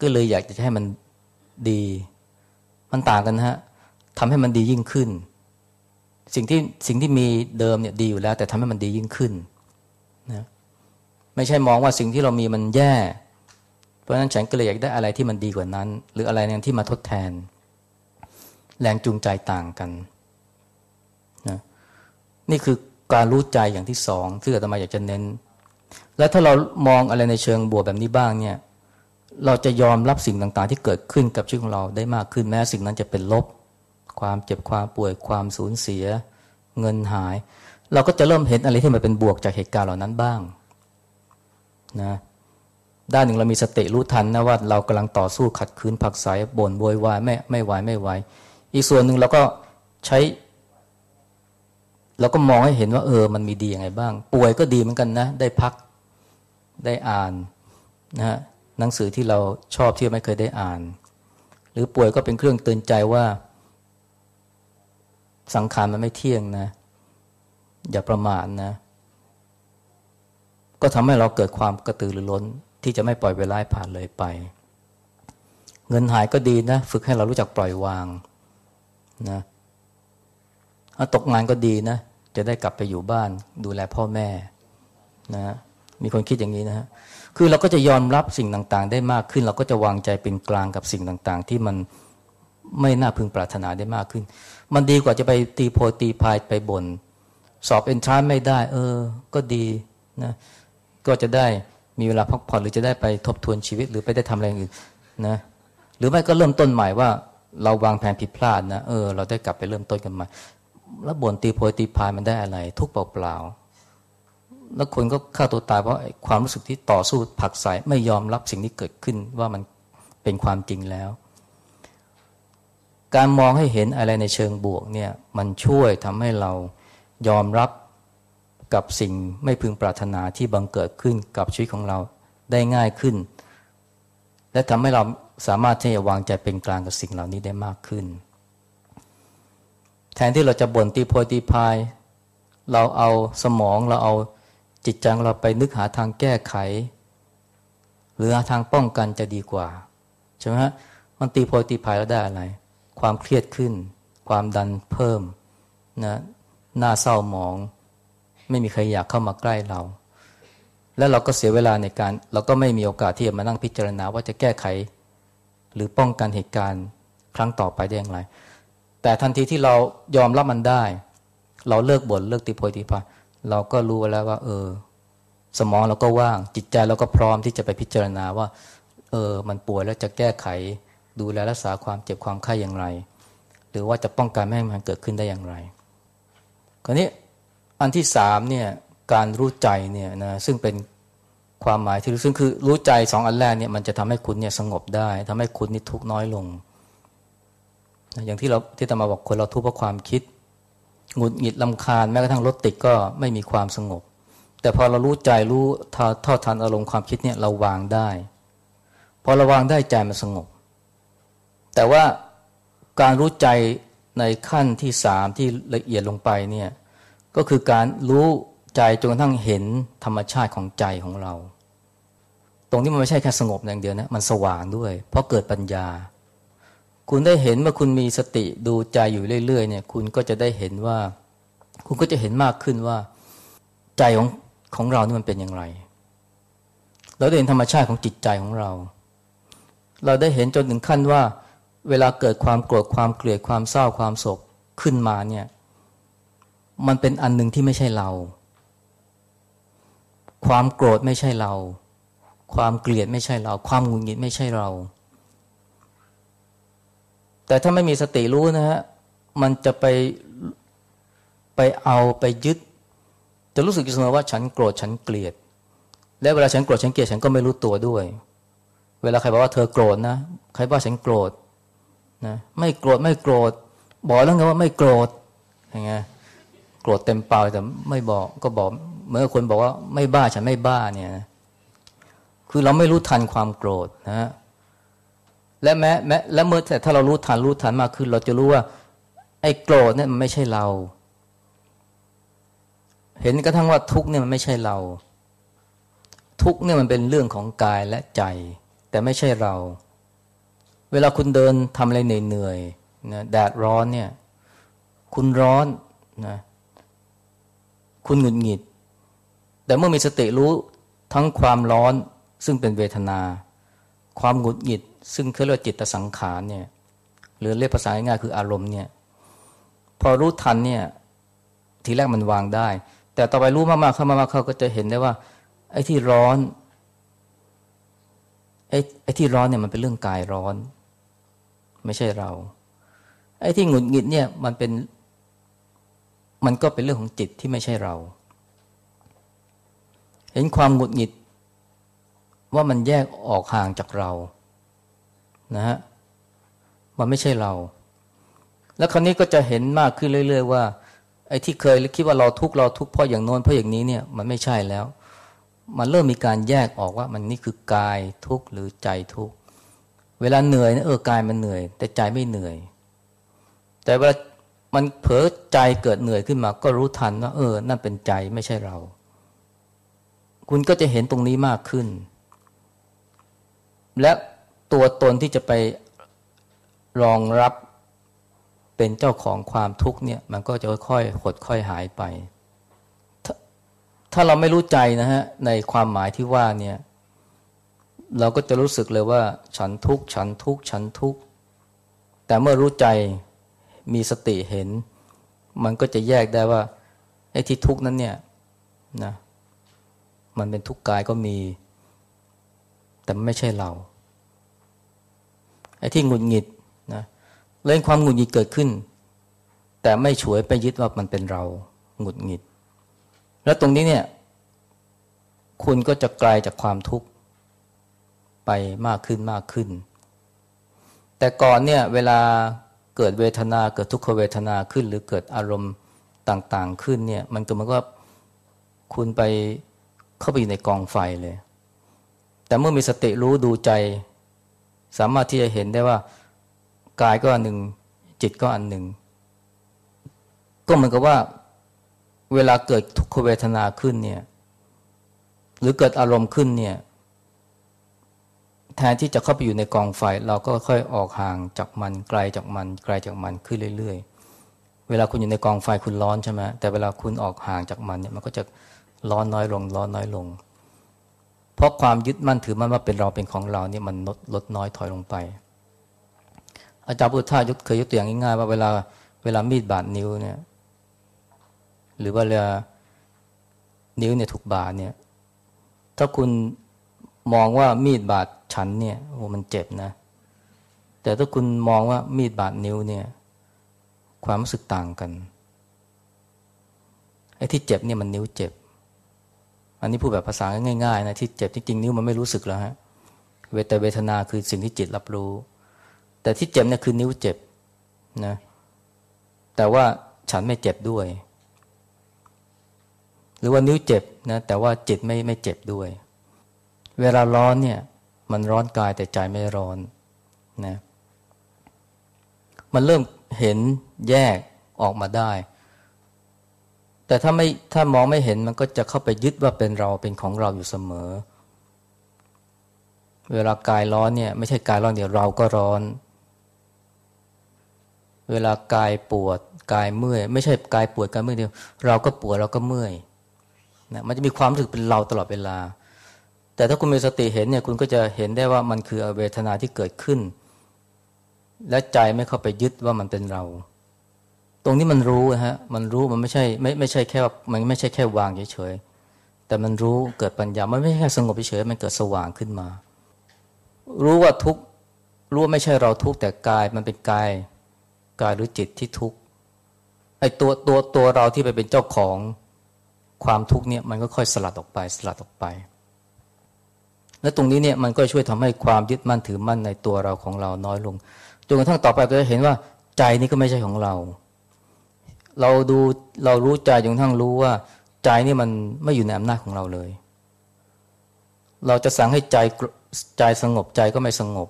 [SPEAKER 1] ก็เลยอยากจะให้มันดี มันต่างกันนะฮะทำให้มันดียิ่งขึ้น สิ่งที่สิ่งที่มีเดิมเนี่ยดีอยู่แล้ว แต่ทำให้มันดียิ่งขึ้นนะ ไม่ใช่มองว่าสิ่งที่เรามีมันแย่ เพราะฉะนั้นฉันก็เลยอยากได้อะไรที่มันดีกว่านั้น หรืออะไรนึงที่มาทดแทน แรงจูงใจต่างกันนะนี่คือการรู้ใจอย่างที่สองซึ่งอาตมาอยากจะเน้น และถ้าเรามองอะไรในเชิงบวกแบบนี้บ้างเนี่ย เราจะยอมรับสิ่งต่างๆ ที่เกิดขึ้นกับชีวิตของเราได้มากขึ้นแม้สิ่งนั้นจะเป็นลบ ความเจ็บความป่วยความสูญเสีย เงินหาย เราก็จะเริ่มเห็นอะไรที่มันเป็นบวกจากเหตุการณ์เหล่านั้นบ้าง นะด้านหนึ่งเรามีสติรู้ทันนะว่าเรากำลังต่อสู้ขัดขืนผักสายบ่นโวยวายไม่ไม่ไหวไม่ไหวอีกส่วนหนึ่งเราก็ใช้เราก็มองให้เห็นว่าเออมันมีดียังไงบ้าง ป่วยก็ดีเหมือนกันนะ ได้พักได้อ่านนะฮะหนังสือที่เราชอบที่ไม่เคยได้อ่าน หรือป่วยก็เป็นเครื่องเตือนใจว่า สังขารมันไม่เที่ยงนะ อย่าประมาทนะ ก็ทำให้เราเกิดความกระตือรือร้น ที่จะไม่ปล่อยเวลาผ่านเลยไป เงินหายก็ดีนะ ฝึกให้เรารู้จักปล่อยวางนะตกงานก็ดีนะ จะได้กลับไปอยู่บ้าน ดูแลพ่อแม่นะมีคนคิดอย่างนี้นะฮะคือเราก็จะยอมรับสิ่งต่างๆ ได้มากขึ้น เราก็จะวางใจเป็นกลางกับสิ่งต่างๆ ที่มันไม่น่าพึงปรารถนาได้มากขึ้น มันดีกว่าจะไปตีโพตีพายไปบน สอบเอนทรานไม่ได้ เออ ก็ดีนะ ก็จะได้มีเวลาพักผ่อนหรือจะได้ไปทบทวนชีวิตหรือไปได้ทำอะไรอื่นนะหรือไม่ก็เริ่มต้นใหม่ว่าเราวางแผนผิดพลาดนะเออเราได้กลับไปเริ่มต้นกันใหม่แล้วบ่นตีโพยตีพายมันได้อะไร ทุกเปล่าๆแล้วคนก็ฆ่าตัวตายเพราะความรู้สึกที่ต่อสู้ผักใสไม่ยอมรับสิ่งที่เกิดขึ้นว่ามันเป็นความจริงแล้ว การมองให้เห็นอะไรในเชิงบวกเนี่ยมันช่วยทำให้เรายอมรับ กับสิ่งไม่พึงปรารถนาที่บังเกิดขึ้นกับชีวิตของเราได้ง่ายขึ้น และทำให้เราสามารถที่จะวางใจเป็นกลางกับสิ่งเหล่านี้ได้มากขึ้น แทนที่เราจะบ่นตีโพยตีพาย เราเอาสมองเราเอาจิตใจเราไปนึกหาทางแก้ไข หรือหาทางป้องกันจะดีกว่าใช่ไหมฮะมันตีโพยตีพายแล้วได้อะไร ความเครียดขึ้น ความดันเพิ่มนะหน้าเศร้าหมอง ไม่มีใครอยากเข้ามาใกล้เรา แล้วเราก็เสียเวลาในการ เราก็ไม่มีโอกาสที่จะมานั่งพิจารณาว่าจะแก้ไข หรือป้องกันเหตุการณ์ครั้งต่อไปได้อย่างไร แต่ทันทีที่เรายอมรับมันได้ เราเลิกบน่นเลิกติโพยติพาเราก็รู้แล้วว่า เออ สมองเราก็ว่าง จิตใจเราก็พร้อมที่จะไปพิจารณาว่า เออ มันป่วยแล้วจะแก้ไข ดูแลรักษาความเจ็บความไข้อย่างไร หรือว่าจะป้องกันไม่ให้มันเกิดขึ้นได้อย่างไรคราวนี้ อันที่สามเนี่ยการรู้ใจเนี่ยนะซึ่งเป็นความหมายที่ซึ่งคือรู้ใจสองอันแรกเนี่ยมันจะทำให้คุณเนี่ยสงบได้ทำให้คุณนี่ทุกน้อยลง อย่างที่เราที่ตมาบอกคนเราทุกข์เพราะความคิดหงุดหงิดลำคาญแม้กระทั่งรถติดก็ไม่มีความสงบ แต่พอเรารู้ใจรู้ทอดทันอารมณ์ความคิดเนี่ยเราวางได้พอเราวางได้ใจมันสงบ แต่ว่าการรู้ใจในขั้นที่สามที่ละเอียดลงไปเนี่ย ก็คือการรู้ใจจนกระทั่งเห็นธรรมชาติของใจของเรา ตรงนี้มันไม่ใช่แค่สงบอย่างเดียวนะ มันสว่างด้วย เพราะเกิดปัญญา คุณได้เห็นเมื่อคุณมีสติดูใจอยู่เรื่อยๆเนี่ย คุณก็จะได้เห็นว่า คุณก็จะเห็นมากขึ้นว่า ใจของของเรานี่มันเป็นอย่างไร เราได้เห็นธรรมชาติของจิตใจของเรา เราได้เห็นจนถึงขั้นว่า เวลาเกิดความโกรธความเกลียดความเศร้าความโศกขึ้นมาเนี่ย มันเป็นอันหนึ่งที่ไม่ใช่เรา ความโกรธไม่ใช่เรา ความเกลียดไม่ใช่เรา ความหงุดหงิดไม่ใช่เรา แต่ถ้าไม่มีสติรู้นะฮะมันจะไปไปเอาไปยึด จะรู้สึกเสมอว่าฉันโกรธฉันเกลียด และเวลาฉันโกรธฉันเกลียดฉันก็ไม่รู้ตัวด้วย เวลาใครบอกว่าเธอโกรธนะ ใครว่าฉันโกรธนะไม่โกรธไม่โกรธบอกแล้วไงว่าไม่โกรธยังไงโก รธเต็มเปล่าแต่ไม่บอกก็บอกเมื่อคนบอกว่าไม่บ้าฉันไม่บ้าเนี่ยคือเราไม่รู้ทันความโกรธนะและแม้แม้และเมื่อแต่ถ้าเรารู้ทันรู้ทันมากขึ้น เราจะรู้ว่า ไอ้โกรธเนี่ยมันไม่ใช่เรา เห็นกระทั่งว่าทุกเนี่ยมันไม่ใช่เรา ทุกเนี่ยมันเป็นเรื่องของกายและใจ แต่ไม่ใช่เรา เวลาคุณเดินทำอะไรเหนื่อยๆนะแดดร้อนเนี่ย คุณร้อนนะ คุณหงุดหงิด แต่เมื่อมีสติรู้ทั้งความร้อนซึ่งเป็นเวทนา ความหงุดหงิด ซึ่งเขาเรียกจิตสังขารเนี่ยหรือเรียกภาษาง่ายๆคืออารมณ์เนี่ยพอรู้ทันเนี่ยทีแรกมันวางได้ แต่ต่อไปรู้มากๆเข้ามากๆเขาก็จะเห็นได้ว่า ไอ้ที่ร้อนไอ้ไอ้ที่ร้อนเนี่ยมันเป็นเรื่องกายร้อน ไม่ใช่เรา ไอ้ที่หงุดหงิดเนี่ยมันเป็น มันก็เป็นเรื่องของจิตที่ไม่ใช่เรา เห็นความหงุดหงิด ว่ามันแยกออกห่างจากเรา นะฮะ มันไม่ใช่เรา แล้วคราวนี้ก็จะเห็นมากขึ้นเรื่อย ๆ ว่า ไอ้ที่เคยคิดว่าเราทุกเราทุกเพราะอย่างโน้นเพราะอย่างนี้เนี่ยมันไม่ใช่แล้ว มันเริ่มมีการแยกออกว่ามันนี่คือกายทุกหรือใจทุก เวลาเหนื่อยนะเออกายมันเหนื่อย แต่ใจไม่เหนื่อย แต่เวลา มันเผลอใจเกิดเหนื่อยขึ้นมา ก็รู้ทันว่าเออ นั่นเป็นใจไม่ใช่เรา คุณก็จะเห็นตรงนี้มากขึ้น และตัวตนที่จะไปรองรับเป็นเจ้าของความทุกข์เนี่ย มันก็จะค่อยๆหดค่อยหายไปถถ้าเราไม่รู้ใจนะฮะ ในความหมายที่ว่าเนี่ย เราก็จะรู้สึกเลยว่า ฉันทุกข์ฉันทุกข์ฉันทุกข์แต่เมื่อรู้ใจ มีสติเห็น มันก็จะแยกได้ว่าไอ้ที่ทุกข์นั้นเนี่ยนะมันเป็นทุกข์กายก็มี แต่ไม่ใช่เราไอ้ที่หงุดหงิดนะเล่นความหงุดหงิดเกิดขึ้น แต่ไม่ฉวยไปยึดว่ามันเป็นเราหงุดหงิด แล้วตรงนี้เนี่ย คุณก็จะไกลจากความทุกข์ไปมากขึ้นมากขึ้น แต่ก่อนเนี่ยเวลา เกิดเวทนาเกิดทุกขเวทนาขึ้น หรือเกิดอารมณ์ต่างๆขึ้นเนี่ยมันก็มันก็คุณไปเข้าไปอยู่ในกองไฟเลย แต่เมื่อมีสติรู้ดูใจ สามารถที่จะเห็นได้ว่ากายก็อันหนึ่งจิตก็อันหนึ่ง ก็เหมือนกับว่าเวลาเกิดทุกขเวทนาขึ้นเนี่ยหรือเกิดอารมณ์ขึ้นเนี่ย แทนที่จะเข้าไปอยู่ในกองไฟ เราก็ค่อยออกห่างจากมันไกลจากมันไกลจากมันขึ้นเรื่อยๆ เวลาคุณอยู่ในกองไฟคุณร้อนใช่ไหมแต่เวลาคุณออกห่างจากมันเนี่ยมันก็จะร้อนน้อยลงร้อนน้อยลง เพราะความยึดมั่นถือมั่นว่าเป็นเราเป็นของเราเนี่ยมันลดลดน้อยถอยลงไป อาจารย์พุทธายกเคยยกตัวอย่างง่ายๆว่าเวลาเวลามีดบาดนิ้วเนี่ย หรือว่าเวลานิ้วเนี่ยถูกบาดเนี่ย ถ้าคุณมองว่ามีดบาด ฉันเนี่ยโอ้มันเจ็บนะ แต่ถ้าคุณมองว่ามีดบาดนิ้วเนี่ย ความรู้สึกต่างกันไอ้ที่เจ็บเนี่ยมันนิ้วเจ็บ อันนี้พูดแบบภาษาง่ายๆนะที่เจ็บจริงๆนิ้วมันไม่รู้สึกแล้วฮะเวทเวทนาคือสิ่งที่จิตรับรู้ แต่ที่เจ็บเนี่ยคือนิ้วเจ็บนะ แต่ว่าฉันไม่เจ็บด้วย หรือว่านิ้วเจ็บนะแต่ว่าจิตไม่ไม่เจ็บด้วย เวลาร้อนเนี่ย มันร้อนกายแต่ใจไม่ร้อนนะมันเริ่มเห็นแยกออกมาได้ แต่ถ้าไม่ถ้ามองไม่เห็นมันก็จะเข้าไปยึดว่าเป็นเราเป็นของเราอยู่เสมอ เวลากายร้อนเนี่ยไม่ใช่กายร้อนเดียวเราก็ร้อน เวลากายปวดกายเมื่อยไม่ใช่กายปวดกายเมื่อยเดียว เราก็ปวดเราก็เมื่อยนะมันจะมีความรู้สึกเป็นเราตลอดเวลา แต่ถ้าคุณมีสติเห็นเนี่ยคุณก็จะเห็นได้ว่ามันคือเวทนาที่เกิดขึ้น และใจไม่เข้าไปยึดว่ามันเป็นเรา ตรงนี้มันรู้ฮะมันรู้มันไม่ใช่ไม่ไม่ใช่แค่มันไม่ใช่แค่วางเฉยๆแต่มันรู้เกิดปัญญามันไม่ใช่แค่สงบเฉยๆมันเกิดสว่างขึ้นมา รู้ว่าทุกรู้ว่าไม่ใช่เราทุกแต่กายมันเป็นกายกายหรือจิตที่ทุกไอ้ตัวตัวตัวเราที่ไปเป็นเจ้าของความทุกเนี่ยมันก็ค่อยสลัดออกไปสลัดออกไป และตรงนี้เนี่ยมันก็ช่วยทำให้ความยึดมั่นถือมั่นในตัวเราของเราน้อยลงจนกระทั่งต่อไปก็จะเห็นว่าใจนี้ก็ไม่ใช่ของเรา เราดูเรารู้ใจจนทั้งรู้ว่า ใจนี่มันไม่อยู่ในอำนาจของเราเลย เราจะสั่งให้ใจใจสงบใจก็ไม่สงบ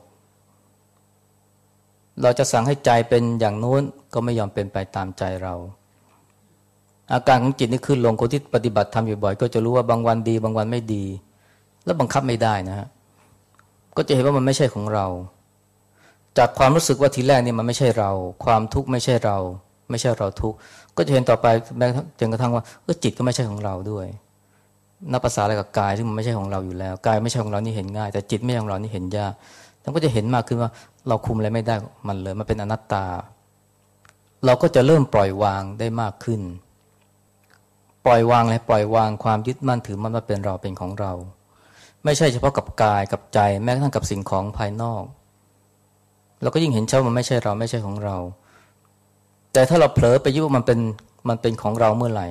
[SPEAKER 1] เราจะสั่งให้ใจเป็นอย่างโน้นก็ไม่ยอมเป็นไปตามใจเรา อาการของจิตนี่ขึ้นลงคนที่ปฏิบัติทำอยู่บ่อย ก็จะรู้ว่าบางวันดี บางวันไม่ดี แล้วบังคับไม่ได้นะฮะก็จะเห็นว่ามันไม่ใช่ของเรา จากความรู้สึกว่าทีแรกนี่มันไม่ใช่เรา ความทุกข์ไม่ใช่เรา ไม่ใช่เราทุกข์ก็จะเห็นต่อไปแม้จนกระทั่งว่าเออจิตก็ไม่ใช่ของเราด้วยนับภาษาอะไรกับกายที่งมันไม่ใช่ของเราอยู่แล้วกายไม่ใช่ของเรานี่เห็นง่าย แต่จิตไม่ใช่ของเรานี่เห็นยากแล้วก็จะเห็นมากขึ้นว่าเราคุมอะไรไม่ได้มันเลยมันเป็นอนัตตา เราก็จะเริ่มปล่อยวางได้มากขึ้น ปล่อยวางเลยปล่อยวางความยึดมั่นถือมั่นว่าเป็นเราเป็นของเรา ไม่ใช่เฉพาะกับกายกับใจแม้กระทั่งกับสิ่งของภายนอก เราก็ยิ่งเห็นเช่ามันไม่ใช่เราไม่ใช่ของเรา แต่ถ้าเราเผลอไปยึดว่ามันเป็นมันเป็นของเราเมื่อไหร่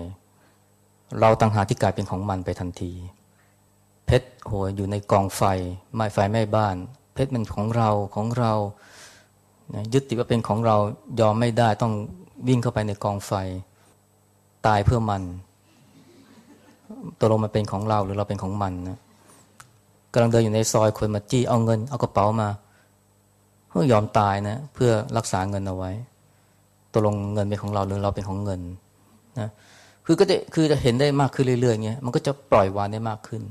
[SPEAKER 1] เราต่างหากที่กลายเป็นของมันไปทันที เพชรโหอยู่ในกองไฟไม้ไฟไม่บ้าน เพชรมันของเราของเรายึดติดว่าเป็นของเรายอมไม่ได้ต้องวิ่งเข้าไปในกองไฟ ตายเพื่อมันตัวลงมันเป็นของเราหรือเราเป็นของมันนะำลังเดินอยู่ในซอยคนมาจี้เอาเงินเอากระเป๋ามาเพื่อยอมตายนะเพื่อรักษาเงินเอาไว้ตกลงเงินเป็นของเราหรือเราเป็นของเงินนะคือก็จะคือจะเห็นได้มากขึ้นเรื่อยๆเงี้ยมันก็จะปล่อยวางได้มากขึ้น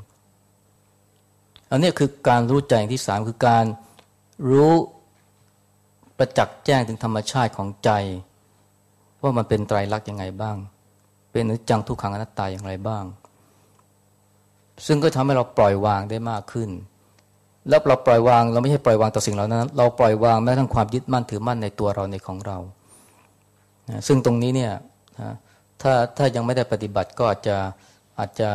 [SPEAKER 1] อันนี้คือการรู้ใจที่สามคือการรู้ประจักษ์แจ้งถึงธรรมชาติของใจ ว่ามันเป็นไตรลักษณ์ยังไงบ้าง เป็นอนิจจังทุกขังอนัตตาอย่างไรบ้าง ซึ่งก็ทำให้เราปล่อยวางได้มากขึ้น แล้วเราปล่อยวางเราไม่ใช่ปล่อยวางต่อสิ่งเหล่านั้น เราปล่อยวางแม้ทั้งความยึดมั่นถือมั่นในตัวเราในของเรานะซึ่งตรงนี้เนี่ยนะถ้าถ้ายังไม่ได้ปฏิบัติก็อาจจะอาจจะ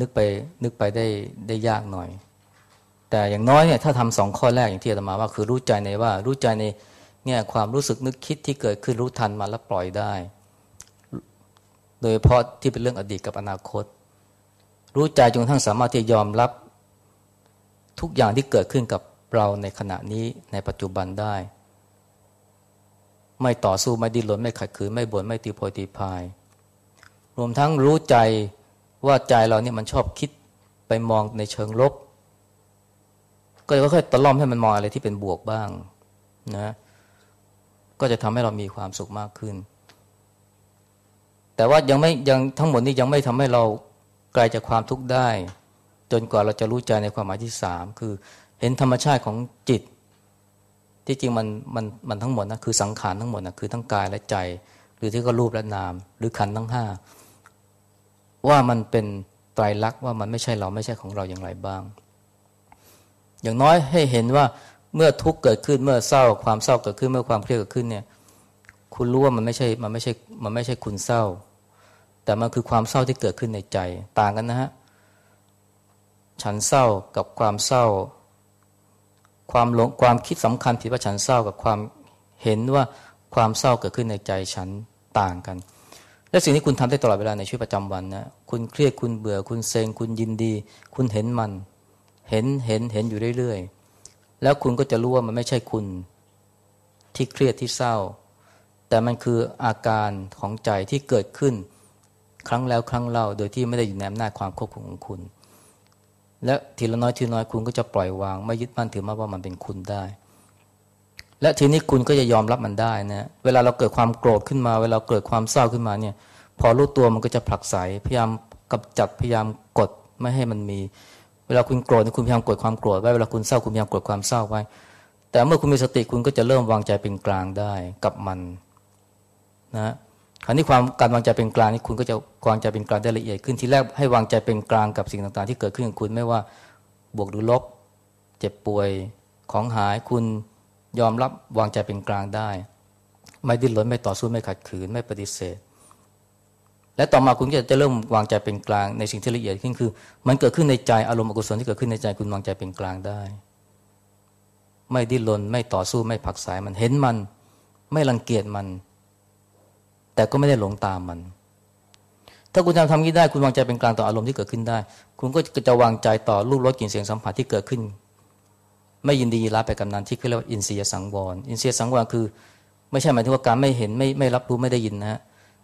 [SPEAKER 1] นึกไปนึกไปได้ได้ยากหน่อย แต่อย่างน้อยเนี่ยถ้าทำสองข้อแรกอย่างที่อาตมาว่าคือรู้ใจในว่ารู้ใจในเนี่ยความรู้สึกนึกคิดที่เกิดขึ้นรู้ทันมาแล้วปล่อยได้ โดยเพราะที่เป็นเรื่องอดีตกับอนาคต รู้ใจจนทั้งสามารถที่จะยอมรับ ทุกอย่างที่เกิดขึ้นกับเราในขณะนี้ในปัจจุบันได้ ไม่ต่อสู้ไม่ดิ้นรนไม่ขัดขืนไม่บ่นไม่ตีโพยตีพาย รวมทั้งรู้ใจว่าใจเราเนี่ยมันชอบคิดไปมองในเชิงลบ ก็ค่อยๆตะล่อมให้มันมองอะไรที่เป็นบวกบ้างนะก็จะทำให้เรามีความสุขมากขึ้น แต่ว่ายังไม่ยังทั้งหมดนี้ยังไม่ทำให้เรา ไกลจากความทุกข์ได้ จนกว่าเราจะรู้ใจในความหมายที่สามคือเห็นธรรมชาติของจิต ที่จริงมันมันมันทั้งหมดนะคือสังขารทั้งหมดนะคือทั้งกายและใจ หรือที่ก็รูปและนาม หรือขันทั้งห้าว่ามันเป็นไตรลักษณ์ว่ามันไม่ใช่เราไม่ใช่ของเราอย่างไรบ้าง อย่างน้อยให้เห็นว่าเมื่อทุกข์เกิดขึ้นเมื่อเศร้าความเศร้าเกิดขึ้นเมื่อความเครียดเกิดขึ้นเนี่ย คุณรู้ว่ามันไม่ใช่มันไม่ใช่มันไม่ใช่คุณเศร้า แต่มันคือความเศร้าที่เกิดขึ้นในใจต่างกันนะฮะฉันเศร้ากับความเศร้า ความหลงความคิดสำคัญผิดว่าฉันเศร้ากับความเห็นว่าความเศร้าเกิดขึ้นในใจฉันต่างกัน และสิ่งที่คุณทำได้ตลอดเวลาในชีวิตประจำวันนะคุณเครียดคุณเบื่อคุณเซ็งคุณยินดี คุณเห็นมัน เห็นเห็นเห็นอยู่เรื่อยๆ แล้วคุณก็จะรู้ว่ามันไม่ใช่คุณที่เครียดที่เศร้า แต่มันคืออาการของใจที่เกิดขึ้น ครั้งแล้วครั้งเล่า โดยที่ไม่ได้อยู่ในอำนาจความควบคุมของคุณ และทีละน้อยทีละน้อยคุณก็จะปล่อยวาง ไม่ยึดมั่นถือมั่นว่ามันเป็นคุณได้ และทีนี้คุณก็จะยอมรับมันได้นะเวลาเราเกิดความโกรธขึ้นมา เวลาเกิดความเศร้าขึ้นมาเนี่ย พอรู้ตัวมันก็จะผลักไสพยายามกำจัดพยายามกดไม่ให้มันมี เวลาคุณโกรธคุณพยายามกดความโกรธไว้เวลาคุณเศร้าคุณพยายามกดความเศร้าไว้ แต่เมื่อคุณมีสติคุณก็จะเริ่มวางใจเป็นกลางได้กับมันนะ คราวนี้ความการวางใจเป็นกลางนี่คุณก็จะวางใจเป็นกลางได้ละเอียดขึ้นทีแรกให้วางใจเป็นกลางกับสิ่งต่างๆ ที่เกิดขึ้นกับคุณไม่ว่าบวกหรือลบ เจ็บป่วยของหายคุณยอมรับวางใจเป็นกลางได้ ไม่ดิ้นรนไม่ต่อสู้ไม่ขัดขืนไม่ปฏิเสธ และต่อมาคุณก็จะเริ่มวางใจเป็นกลางในสิ่งที่ละเอียดขึ้นคือ มันเกิดขึ้นในใจอารมณ์อกุศลที่เกิดขึ้นในใจคุณวางใจเป็นกลางได้ ไม่ดิ้นรนไม่ต่อสู้ไม่ผักสายมันเห็นมัน ไม่รังเกียจมัน แต่ก็ไม่ได้หลงตามมัน ถ้าคุณทำทำนี้ได้ คุณวางใจเป็นกลางต่ออารมณ์ที่เกิดขึ้นได้ คุณก็จะวางใจต่อรูปรสกลิ่นเสียงสัมผัสที่เกิดขึ้น ไม่ยินดีรับไปกับนั้นที่เรียกว่าอินเสียสังวร อินเสียสังวรคือ ไม่ใช่หมายถึงว่าการไม่เห็นไม่ไม่รับรู้ไม่ได้ยินนะฮะ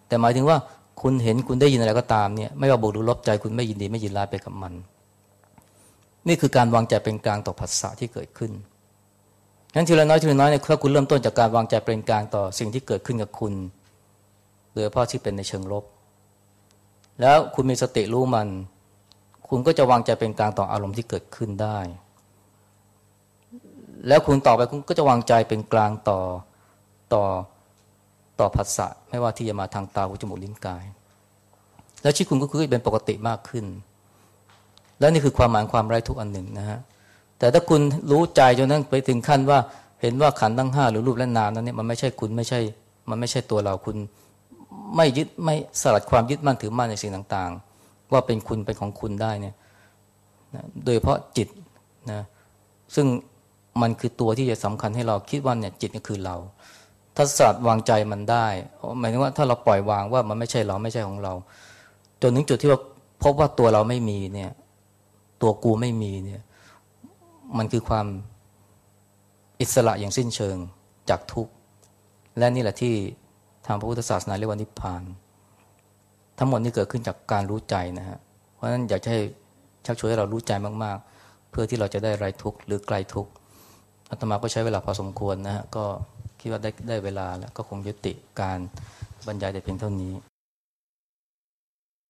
[SPEAKER 1] แต่หมายถึงว่าคุณเห็นคุณได้ยินอะไรก็ตามเนี่ยไม่ว่าบวกหรือลบใจคุณไม่ยินดีไม่ยินร้ายไปกับมัน นี่คือการวางใจเป็นกลางต่อภาษาที่เกิดขึ้นงั้นทีละน้อยทีละน้อยเนี่ยถ้าคุณเริ่มต้นจากการวางใจเป็นกลางต่อสิ่งที่เกิดขึ้นกับคุณ โดยเฉพาะที่เป็นในเชิงลบ แล้วคุณมีสติรู้มัน คุณก็จะวางใจเป็นกลางต่ออารมณ์ที่เกิดขึ้นได้ แล้วคุณต่อไปคุณก็จะวางใจเป็นกลางต่อต่อต่อภาษะไม่ว่าที่จะมาทางตาหูจมูกลิ้นกาย แล้วชีวิตคุณก็คือเป็นปกติมากขึ้น และนี่คือความหมายความไร้ทุกอันหนึ่งนะฮะแต่ถ้าคุณรู้ใจจนนั้นไปถึงขั้นว่าเห็นว่าขันทั้งห้าหรือรูปและนามนั้นเนี่ยมันไม่ใช่คุณไม่ใช่ มันไม่ใช่ตัวเราคุณ ไม่ยึดไม่สลัดความยึดมั่นถือมั่นในสิ่งต่างๆ ว่าเป็นคุณเป็นของคุณได้เนี่ยโดยเพราะจิตนะซึ่งมันคือตัวที่จะสำคัญให้เราคิดว่าเนี่ยจิตนี่คือเรา ถ้าสัตว์วางใจมันได้หมายถึงว่าถ้าเราปล่อยวางว่ามันไม่ใช่เราไม่ใช่ของเรา จนถึงจุดที่ว่าพบว่าตัวเราไม่มีเนี่ย ตัวกูไม่มีเนี่ย มันคือความอิสระอย่างสิ้นเชิงจากทุกข์และนี่แหละที่ ทางพระพุทธศาสนาเรียกว่านิพพาน ทั้งหมดนี้เกิดขึ้นจากการรู้ใจนะฮะเพราะฉะนั้นอยากให้ชักชวนให้เรารู้ใจมาก ๆ เพื่อที่เราจะได้ไร้ทุกข์หรือไกลทุกข์อาตมาก็ใช้เวลาพอสมควรนะฮะก็คิดว่าได้ได้เวลาแล้วก็คงยุติการบรรยายแต่เพียงเท่านี้